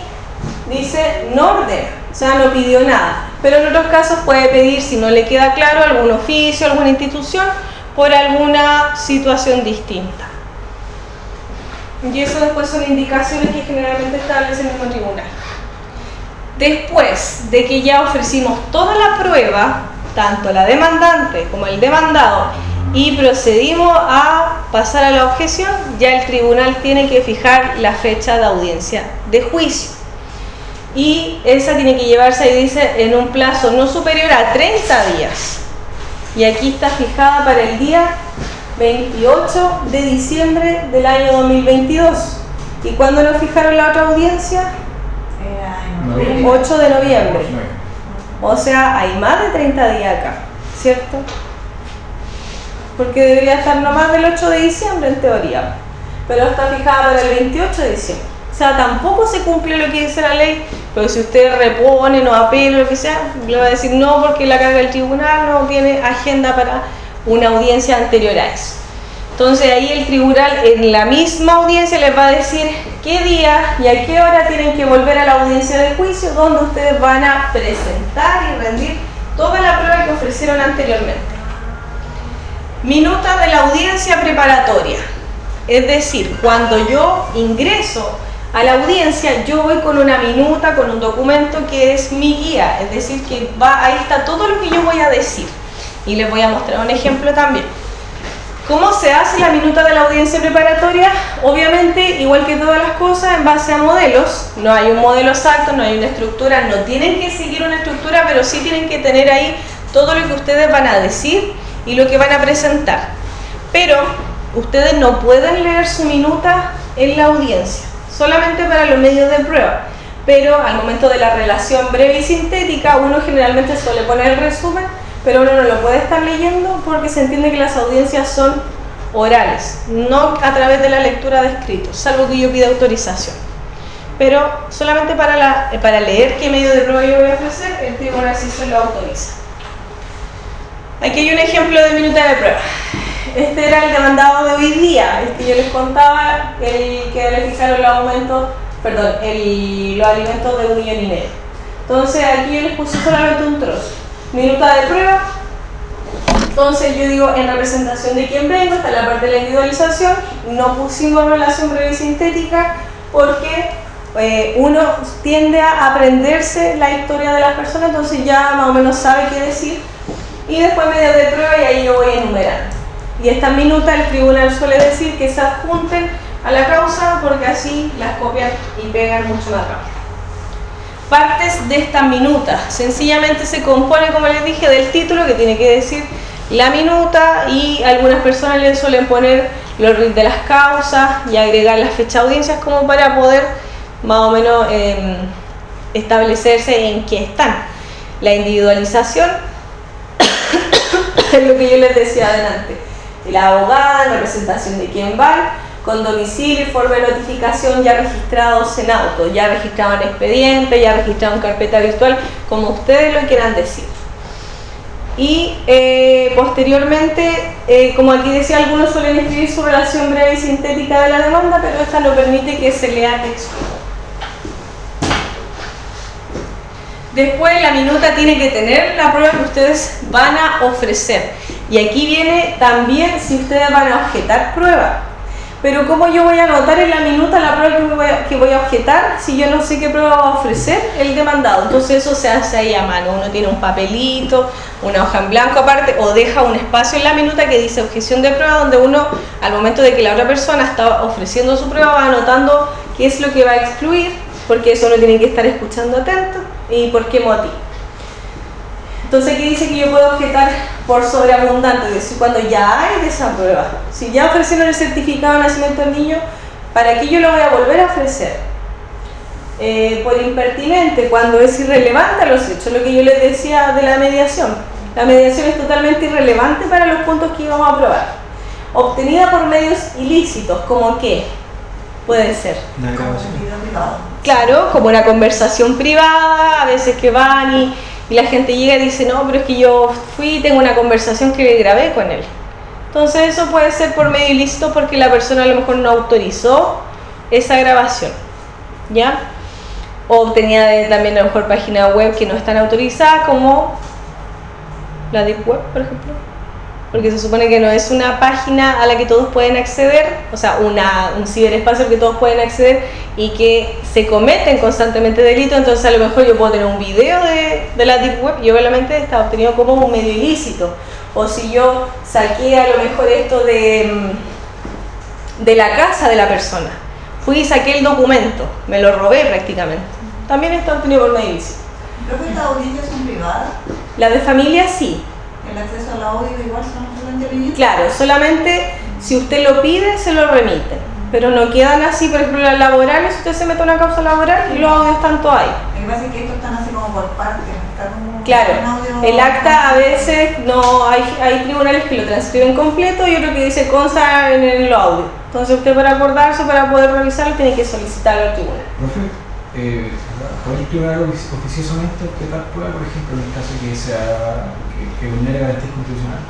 Speaker 1: dice no ordena, o sea, no pidió nada. Pero en otros casos puede pedir, si no le queda claro, algún oficio, alguna institución, por alguna situación distinta. Y eso después son indicaciones que generalmente establece el mismo tribunal. Después de que ya ofrecimos toda la prueba, tanto la demandante como el demandado, y procedimos a pasar a la objeción, ya el tribunal tiene que fijar la fecha de audiencia de juicio. Y esa tiene que llevarse, ahí dice, en un plazo no superior a 30 días. Y aquí está fijada para el día 28 de diciembre del año 2022. ¿Y cuándo nos fijaron la otra audiencia?
Speaker 3: Era en
Speaker 5: No.
Speaker 3: octubre.
Speaker 1: 8 de noviembre. O sea, hay más de 30 días acá, ¿cierto? Porque debería estar no más del 8 de diciembre en teoría, pero está fijada para el 28 de diciembre. O sea, tampoco se cumple lo que dice la ley, pero si usted repone, no apela, lo que sea, le va a decir no porque la carga del tribunal no tiene agenda para una audiencia anterior a eso. Entonces ahí el tribunal en la misma audiencia les va a decir qué día y a qué hora tienen que volver a la audiencia de juicio donde ustedes van a presentar y rendir toda la prueba que ofrecieron anteriormente. Minuta de la audiencia preparatoria. Es decir, cuando yo ingreso a la audiencia, yo voy con una minuta, con un documento que es mi guía. Es decir, que va, ahí está todo lo que yo voy a decir. Y les voy a mostrar un ejemplo también. ¿Cómo se hace la minuta de la audiencia preparatoria? Obviamente, igual que todas las cosas, en base a modelos. No hay un modelo exacto, no hay una estructura, no tienen que seguir una estructura, pero sí tienen que tener ahí todo lo que ustedes van a decir y lo que van a presentar. Pero ustedes no pueden leer su minuta en la audiencia, solamente para los medios de prueba. Pero al momento de la relación breve y sintética, uno generalmente suele poner el resumen, pero uno no lo puede estar leyendo porque se entiende que las audiencias son orales, no a través de la lectura de escritos, salvo que yo pida autorización. Pero solamente para, la, para leer qué medio de prueba yo voy a ofrecer, el tribunal sí se lo autoriza. Aquí hay un ejemplo de minuta de prueba. Este era el demandado de hoy día, el que yo les contaba, el que le fijaron los aumentos, perdón, el, los alimentos de un millón y medio. Entonces aquí yo les puse solamente un trozo. Minuta de prueba. Entonces yo digo, en representación de quién vengo, está la parte de la individualización, no pusimos relación breve y sintética porque eh, uno tiende a aprenderse la historia de las personas, entonces ya más o menos sabe qué decir. Y después medio de prueba y ahí yo voy enumerando. Y esta minuta el tribunal suele decir que se adjunten a la causa porque así las copian y pegan mucho más rápido. Partes de esta minuta, sencillamente se compone, como les dije, del título que tiene que decir la minuta y algunas personas le suelen poner los RIT de las causas y agregar la fecha de audiencias como para poder más o menos eh, establecerse en qué están. La individualización es lo que yo les decía adelante. La abogada en representación de quien va, con domicilio y forma de notificación ya registrados en auto, ya registrado en expediente, ya registrado en carpeta virtual, como ustedes lo quieran decir. Y eh, posteriormente, eh, como aquí decía, algunos suelen escribir su relación breve y sintética de la demanda, pero esta no permite que se lea texto. Después la minuta tiene que tener la prueba que ustedes van a ofrecer. Y aquí viene también si ustedes van a objetar prueba. Pero ¿cómo yo voy a anotar en la minuta la prueba que voy, a, que voy a objetar si yo no sé qué prueba va a ofrecer el demandado? Entonces eso se hace ahí a mano. Uno tiene un papelito, una hoja en blanco aparte o deja un espacio en la minuta que dice objeción de prueba donde uno al momento de que la otra persona está ofreciendo su prueba va anotando qué es lo que va a excluir porque eso uno tiene que estar escuchando atento y por qué motivo. Entonces aquí dice que yo puedo objetar por sobreabundante, es decir, cuando ya hay de esa prueba. Si ya ofrecieron el certificado de nacimiento del niño, ¿para qué yo lo voy a volver a ofrecer? Eh, por impertinente, cuando es irrelevante a los hechos, lo que yo les decía de la mediación. La mediación es totalmente irrelevante para los puntos que íbamos a probar. Obtenida por medios ilícitos, como qué? Puede ser.
Speaker 2: Grabación.
Speaker 1: Claro, como una conversación privada, a veces que van y, la gente llega y dice, no, pero es que yo fui y tengo una conversación que grabé con él. Entonces eso puede ser por medio ilícito porque la persona a lo mejor no autorizó esa grabación, ¿ya? O tenía también a lo mejor páginas web que no están autorizadas como la Deep Web, por ejemplo. Porque se supone que no es una página a la que todos pueden acceder, o sea, una, un ciberespacio al que todos pueden acceder y que se cometen constantemente delitos, entonces a lo mejor yo puedo tener un video de, de la Deep Web y obviamente está obtenido como un medio ilícito. O si yo saqué a lo mejor esto de, mm, de la casa de la persona, fui y saqué el documento, me lo robé prácticamente. También está obtenido por medio ilícito.
Speaker 3: Creo que estas audiencias son privadas.
Speaker 1: La de familia sí,
Speaker 3: El acceso al audio igual son solamente.
Speaker 1: Claro, solamente si usted lo pide, se lo remiten. Pero no quedan así, por ejemplo, las laborales, usted se mete a una causa laboral y los audios están todos ahí.
Speaker 3: Lo que pasa es que estos están así como por partes. está como
Speaker 1: Claro,
Speaker 3: audio-
Speaker 1: el acta a veces no hay, hay tribunales que lo transcriben completo y otro que dice consta en el audio. Entonces usted para acordarse, para poder revisarlo, tiene que solicitarlo al tribunal.
Speaker 5: Eh, ¿puede el tribunal ofici- oficiosamente objetar prueba, por ejemplo, en el caso que sea que, que vulnere garantía constitucional?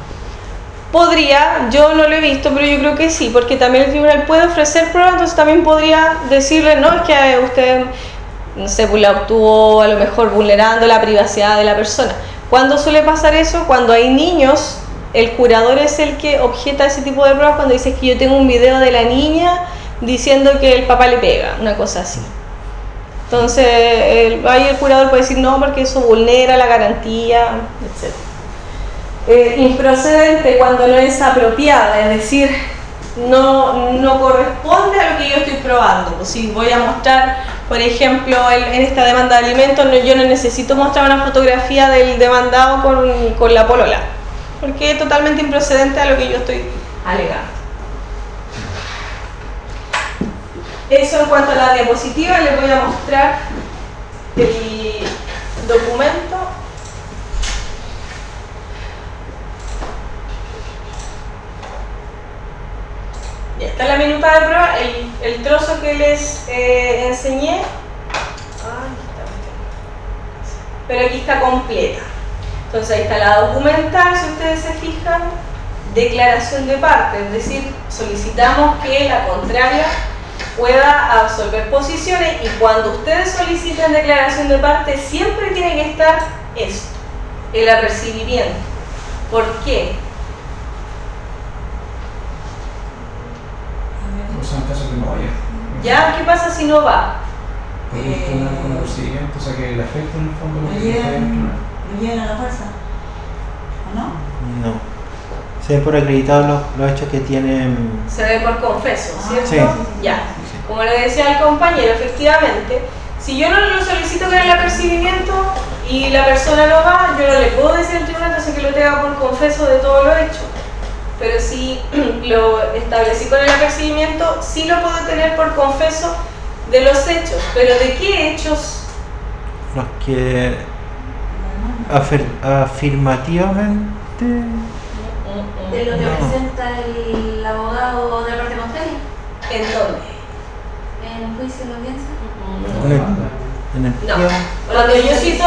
Speaker 1: Podría, yo no lo he visto, pero yo creo que sí, porque también el tribunal puede ofrecer pruebas, entonces también podría decirle, no, es que usted, no sé, pues la obtuvo a lo mejor vulnerando la privacidad de la persona. ¿Cuándo suele pasar eso? Cuando hay niños, el curador es el que objeta ese tipo de pruebas cuando dice que yo tengo un video de la niña diciendo que el papá le pega, una cosa así. Entonces, ahí el curador puede decir no, porque eso vulnera la garantía, etc. Eh, improcedente cuando no es apropiada, es decir, no, no corresponde a lo que yo estoy probando. Pues si voy a mostrar, por ejemplo, en esta demanda de alimentos, yo no necesito mostrar una fotografía del demandado con, con la polola, porque es totalmente improcedente a lo que yo estoy alegando. Eso en cuanto a la diapositiva, les voy a mostrar el documento. Ya está la minuta de prueba, el, trozo que les eh, enseñé. Pero aquí está completa. Entonces ahí está la documental, si ustedes se fijan, declaración de parte, es decir, solicitamos que la contraria pueda absolver posiciones y cuando ustedes soliciten declaración de parte siempre tiene que estar esto, el apercibimiento. ¿Por qué?
Speaker 5: No.
Speaker 1: ¿Ya? ¿Qué pasa si no va?
Speaker 5: Podemos
Speaker 3: Eh,
Speaker 5: tener con el procedimiento, o sea que el efecto en el fondo
Speaker 3: ¿Lo
Speaker 5: lo que puede
Speaker 3: lo llegan a la fuerza? ¿O no?
Speaker 2: No. Se ven por acreditados los, los hechos que tienen.
Speaker 1: Se ve por confeso, ¿cierto?
Speaker 2: Sí.
Speaker 1: Ya. Como le decía al compañero, efectivamente, si yo no lo solicito que el apercibimiento y la persona no va, yo no le puedo decir al tribunal entonces que lo tenga por confeso de todo lo hecho. Pero si lo establecí con el apercibimiento, sí lo puedo tener por confeso de los hechos. ¿Pero de qué hechos?
Speaker 2: Los que afir- afirmativamente.
Speaker 6: De lo que
Speaker 2: No.
Speaker 6: presenta el abogado de la parte contraria
Speaker 1: ¿En dónde?
Speaker 6: en el juicio de la audiencia.
Speaker 2: En el
Speaker 1: No.
Speaker 2: pliego.
Speaker 1: Cuando yo cito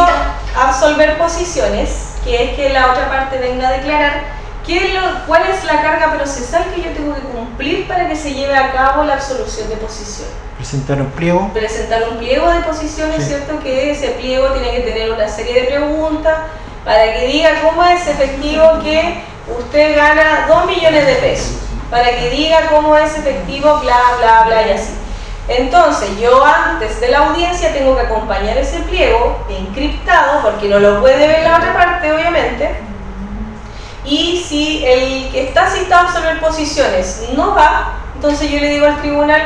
Speaker 1: absolver posiciones, que es que la otra parte venga a declarar qué es lo- cuál es la carga procesal que yo tengo que cumplir para que se lleve a cabo la absolución de posiciones.
Speaker 2: Presentar un pliego.
Speaker 1: Presentar un pliego de posiciones,
Speaker 2: Sí.
Speaker 1: ¿cierto? Que ese pliego tiene que tener una serie de preguntas para que diga cómo es efectivo que usted gana 2 millones de pesos, para que diga cómo es efectivo, bla, bla, bla y así. Entonces, yo antes de la audiencia tengo que acompañar ese pliego encriptado, porque no lo puede ver la otra parte, obviamente. Y si el que está citado sobre posiciones no va, entonces yo le digo al tribunal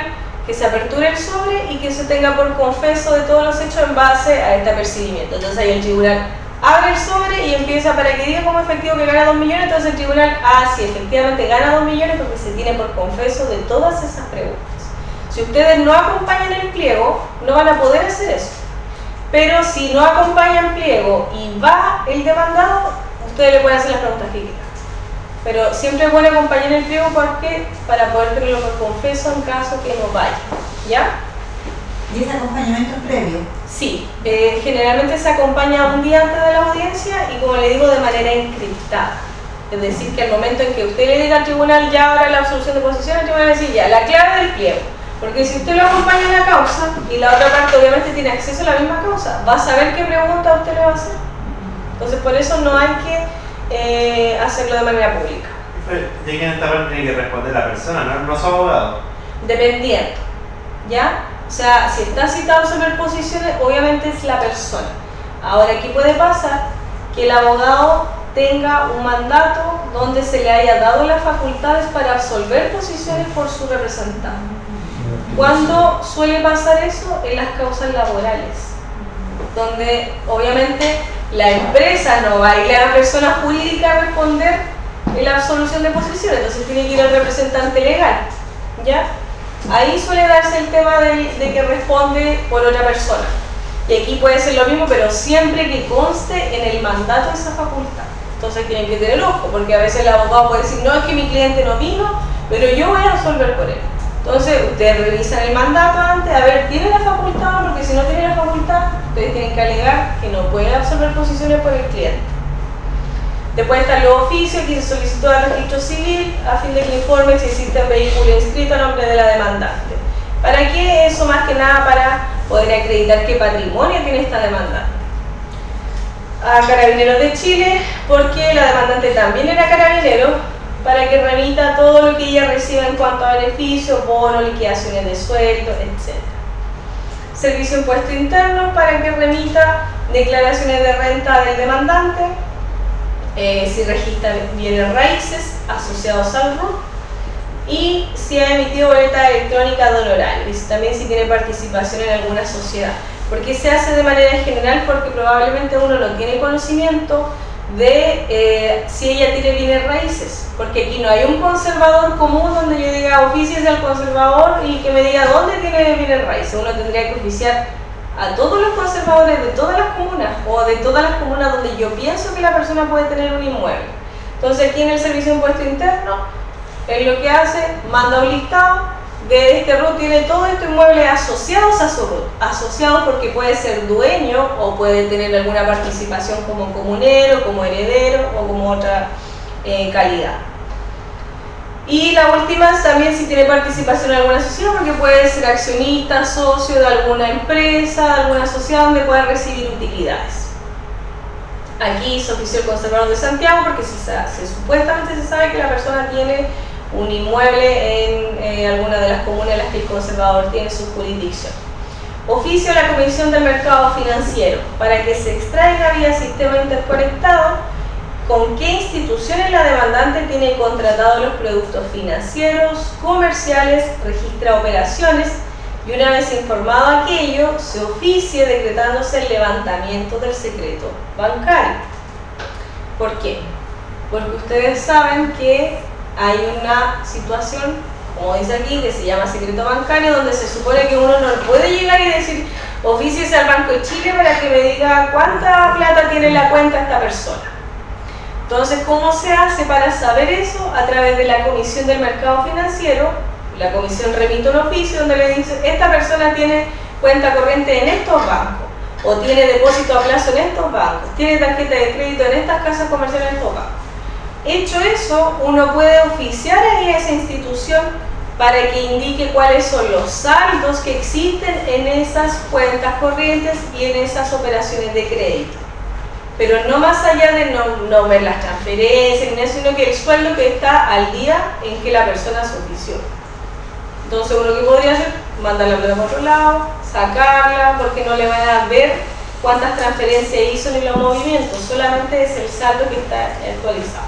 Speaker 1: que se aperture el sobre y que se tenga por confeso de todos los hechos en base a este apercibimiento. Entonces ahí el tribunal abre el sobre y empieza para que diga como efectivo que gana 2 millones, entonces el tribunal, ah, sí, efectivamente gana 2 millones porque se tiene por confeso de todas esas preguntas. Si ustedes no acompañan el pliego, no van a poder hacer eso. Pero si no acompañan pliego y va el demandado, ustedes le pueden hacer las preguntas que quieran. Pero siempre es bueno acompañar el pliego porque para poder tenerlo por confeso en caso que no vaya. ¿Ya?
Speaker 3: ¿Y acompañamiento previo?
Speaker 1: Sí, eh, generalmente se acompaña un día antes de la audiencia y como le digo, de manera encriptada. Es decir, que al momento en que usted le diga al tribunal ya ahora la absolución de posición, el tribunal va a decir ya la clave del pliego. Porque si usted lo acompaña en la causa y la otra parte obviamente tiene acceso a la misma causa, va a saber qué pregunta usted le va a hacer. Entonces por eso no hay que eh, hacerlo de manera pública.
Speaker 7: Esta parte tiene que responder la persona, no, no su abogado.
Speaker 1: Dependiendo, ¿ya? O sea, si está citado sobre posiciones, obviamente es la persona. Ahora, aquí puede pasar que el abogado tenga un mandato donde se le haya dado las facultades para absolver posiciones por su representante. ¿Cuándo suele pasar eso? En las causas laborales, donde obviamente la empresa no va a ir a la persona jurídica a responder en la absolución de posiciones, entonces tiene que ir al representante legal, ¿ya? Ahí suele darse el tema de, que responde por otra persona. Y aquí puede ser lo mismo, pero siempre que conste en el mandato esa facultad. Entonces tienen que tener ojo, porque a veces el abogado puede decir, no, es que mi cliente no vino, pero yo voy a absolver por él. Entonces ustedes revisan el mandato antes, a ver, ¿tiene la facultad? Porque si no tiene la facultad, ustedes tienen que alegar que no puede absolver posiciones por el cliente. Después están los oficios que se solicitó al registro civil a fin de que informe si existe un vehículo inscrito a nombre de la demandante. ¿Para qué? Eso más que nada para poder acreditar qué patrimonio tiene esta demandante. A Carabineros de Chile, porque la demandante también era carabinero, para que remita todo lo que ella reciba en cuanto a beneficios, bonos, liquidaciones de sueldo, etc. Servicio Impuesto Interno, para que remita declaraciones de renta del demandante, eh, si registra bienes raíces asociados al RUT y si ha emitido boleta electrónica de honorarios, también si tiene participación en alguna sociedad. ¿Por qué se hace de manera general? Porque probablemente uno no tiene conocimiento de eh, si ella tiene bienes raíces, porque aquí no hay un conservador común donde yo diga oficies al conservador y que me diga dónde tiene bienes raíces. Uno tendría que oficiar a todos los conservadores de todas las comunas o de todas las comunas donde yo pienso que la persona puede tener un inmueble. Entonces aquí en el Servicio de Impuesto Interno, él lo que hace, manda un listado de este RUT tiene todos estos inmuebles asociados a su RUT, asociados porque puede ser dueño o puede tener alguna participación como comunero, como heredero o como otra eh, calidad. Y la última es también si tiene participación en alguna sociedad, porque puede ser accionista, socio de alguna empresa, alguna sociedad donde pueda recibir utilidades. Aquí se ofició el conservador de Santiago porque se, supuestamente se sabe que la persona tiene un inmueble en eh, alguna de las comunas en las que el conservador tiene su jurisdicción. Oficio a la Comisión del Mercado Financiero para que se extraiga vía sistema interconectado con qué instituciones la demandante tiene contratado los productos financieros, comerciales, registra operaciones y una vez informado aquello, se oficie decretándose el levantamiento del secreto bancario. ¿Por qué? Porque ustedes saben que hay una situación, como dice aquí, que se llama secreto bancario, donde se supone que uno no puede llegar y decir, oficiese al Banco de Chile para que me diga cuánta plata tiene en la cuenta esta persona. Entonces, ¿cómo se hace para saber eso? A través de la Comisión del Mercado Financiero. La comisión remite un oficio donde le dice, esta persona tiene cuenta corriente en estos bancos, o tiene depósito a plazo en estos bancos, tiene tarjeta de crédito en estas casas comerciales en estos bancos. Hecho eso, uno puede oficiar a esa institución para que indique cuáles son los saldos que existen en esas cuentas corrientes y en esas operaciones de crédito. Pero no más allá de no, ver las transferencias, sino que el sueldo que está al día en que la persona se ofició. Entonces uno que podría hacer, mandarla por otro lado, sacarla, porque no le van a ver cuántas transferencias hizo ni los movimientos, solamente es el saldo que está actualizado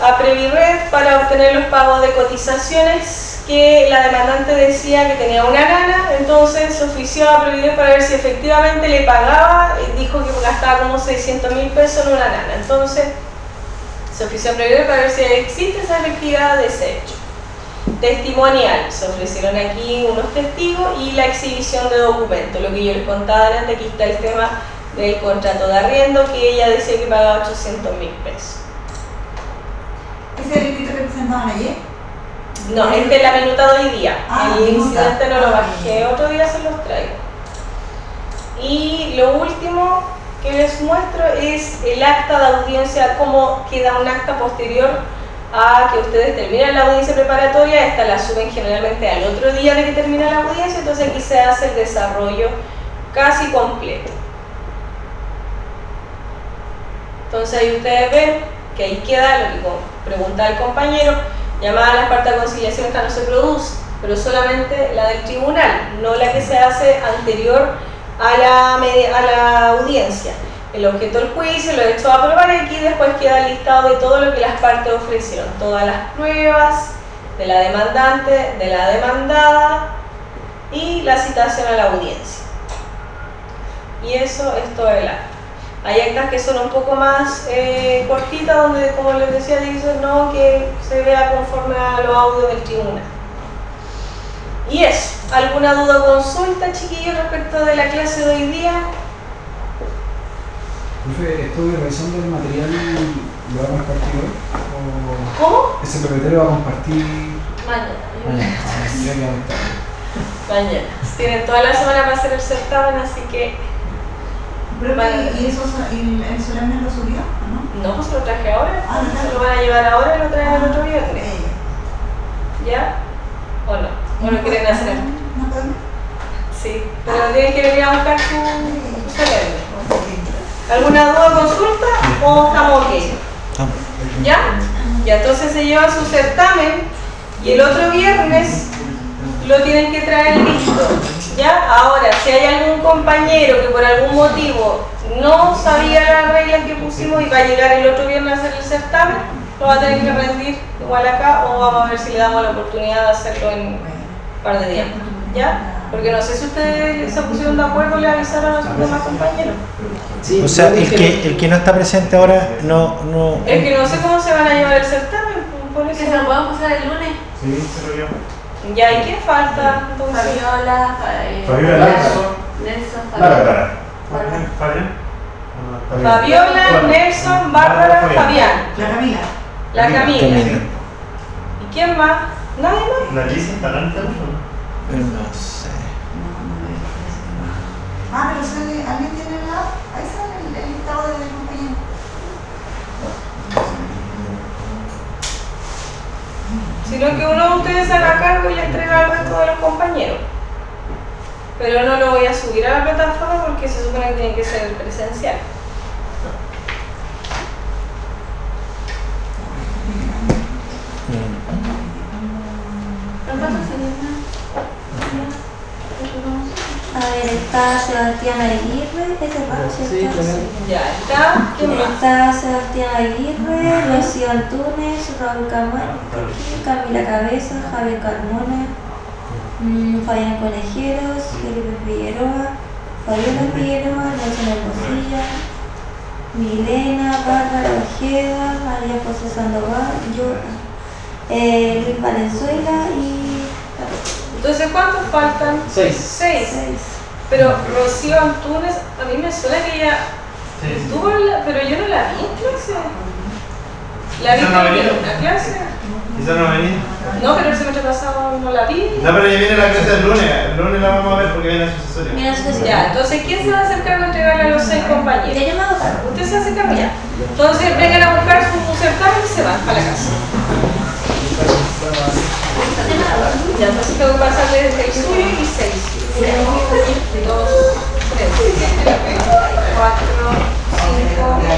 Speaker 1: a Previred para obtener los pagos de cotizaciones que la demandante decía que tenía una gana, entonces se ofició a Previred para ver si efectivamente le pagaba dijo que gastaba como 600 mil pesos en una gana. Entonces se ofició a Previred para ver si existe esa efectividad de ese hecho. Testimonial, se ofrecieron aquí unos testigos y la exhibición de documentos, lo que yo les contaba antes, aquí está el tema del contrato de arriendo que ella decía que pagaba 800 mil pesos.
Speaker 3: ¿Ese es el que presentaban ayer?
Speaker 1: No, este es la minuta de hoy día.
Speaker 3: Ah,
Speaker 1: el incidente no lo
Speaker 3: Ah,
Speaker 1: bajé, otro día se los traigo. Y lo último que les muestro es el acta de audiencia, cómo queda un acta posterior a que ustedes terminan la audiencia preparatoria, esta la suben generalmente al otro día de que termina la audiencia, entonces aquí se hace el desarrollo casi completo. Entonces ahí ustedes ven que ahí queda lo que pregunta el compañero, llamada a las partes de conciliación esta no se produce, pero solamente la del tribunal, no la que se hace anterior a la, a la audiencia. El objeto del juicio lo he hecho a aprobar y aquí después queda el listado de todo lo que las partes ofrecieron, todas las pruebas de la demandante, de la demandada y la citación a la audiencia. Y eso es todo el acta. Hay actas que son un poco más eh, cortitas, donde, como les decía, dicen no que se vea conforme a los audios del tribunal. Y eso, ¿alguna duda o consulta, chiquillos, respecto de la clase de hoy día?
Speaker 5: Profe, estuve revisando el material, ¿lo va a compartir hoy? ¿O
Speaker 1: ¿Cómo?
Speaker 5: ese lo va a compartir
Speaker 1: Mañana.
Speaker 5: mañana? Ah, vamos.
Speaker 1: Mañana. Tienen toda la semana para hacer el certamen, así que
Speaker 3: Pero. ¿Y eso, y el solemne lo subió no?
Speaker 1: no, pues lo traje ahora.
Speaker 3: Ah, ¿lo
Speaker 1: Se lo van a llevar ahora y lo traen el otro viernes.
Speaker 3: Eh,
Speaker 1: ¿Ya? ¿O no? ¿O lo quieren hacer? Sí, pero tienen que venir a buscar su, su solemne. ¿Alguna duda o consulta o estamos ok? ¿Ya? Ya entonces se lleva su certamen y el otro viernes lo tienen que traer listo. ¿Ya? Ahora, si hay algún compañero que por algún motivo no sabía las reglas que pusimos y va a llegar el otro viernes a hacer el certamen, lo va a tener que rendir igual acá o vamos a ver si le damos la oportunidad de hacerlo en un par de días. ¿Ya? Porque no sé si ustedes se pusieron de acuerdo y le avisaron a sus demás compañeros.
Speaker 4: Sí,
Speaker 2: O sea, el que, el que no está presente ahora no, no.
Speaker 1: Es que no sé cómo se van a llevar el certamen, por
Speaker 6: Que
Speaker 1: eso.
Speaker 6: se lo podemos pasar el lunes.
Speaker 8: Sí, se lo dio.
Speaker 1: Ya, ¿y quién falta? Entonces,
Speaker 6: Fabiola, Fa- eh,
Speaker 8: Fabiola, Nelson.
Speaker 6: Nelson,
Speaker 8: Bárbara.
Speaker 6: Fabiola.
Speaker 7: Fabián.
Speaker 1: Fabiola. Nelson, Bárbara,
Speaker 7: Fabián.
Speaker 3: La Camila.
Speaker 1: La Camila.
Speaker 2: Camila.
Speaker 1: ¿Y quién más? ¿Nadie más?
Speaker 7: ¿La Lisa estará en teléfono?
Speaker 2: No sé.
Speaker 3: Ah, pero sale, ¿alguien tiene la? Ahí sale el, el listado de los compañeros.
Speaker 1: Sino que uno de ustedes se haga cargo y entrega al resto de los compañeros. Pero no lo voy a subir a la plataforma porque se supone que tiene que ser presencial.
Speaker 9: A ver, está Sebastián Aguirre, ese Pablo,
Speaker 4: Sí,
Speaker 9: ¿cierto?
Speaker 4: también.
Speaker 1: Ya, está. ¿Quién más?
Speaker 9: Está Sebastián Aguirre, Rocío Antunes, Raúl Camuel, Camila Cabeza, Javier Carmona, mm, Fabián Conejeros, Felipe Figueroa, Fabiola Figueroa, Nelson Hermosilla, Milena, Bárbara Ojeda, María José Sandoval, yo, eh, Luis Valenzuela y
Speaker 1: Entonces, ¿cuántos faltan?
Speaker 4: Seis.
Speaker 1: Seis.
Speaker 9: seis.
Speaker 1: Pero Rocío Antunes, a mí me suena que ella
Speaker 7: Sí, sí.
Speaker 1: estuvo, en la- pero yo no la vi en clase. La vi
Speaker 7: ¿Esa no
Speaker 1: en una clase.
Speaker 7: ¿Quizá no venía?
Speaker 1: No, pero el semestre pasado no la vi.
Speaker 7: No, pero ya viene la clase del lunes. El lunes la vamos a ver porque viene el sucesorio.
Speaker 9: Mira, eso es
Speaker 1: Ya, entonces, ¿quién se va a hacer cargo de entregarle a los seis
Speaker 9: Ya
Speaker 1: compañeros?
Speaker 9: hago cargo.
Speaker 1: Usted se hace cargo ya. Entonces, vengan a buscar su certamen y se van para la casa. Ya, entonces tengo que pasarle desde el suyo y 6.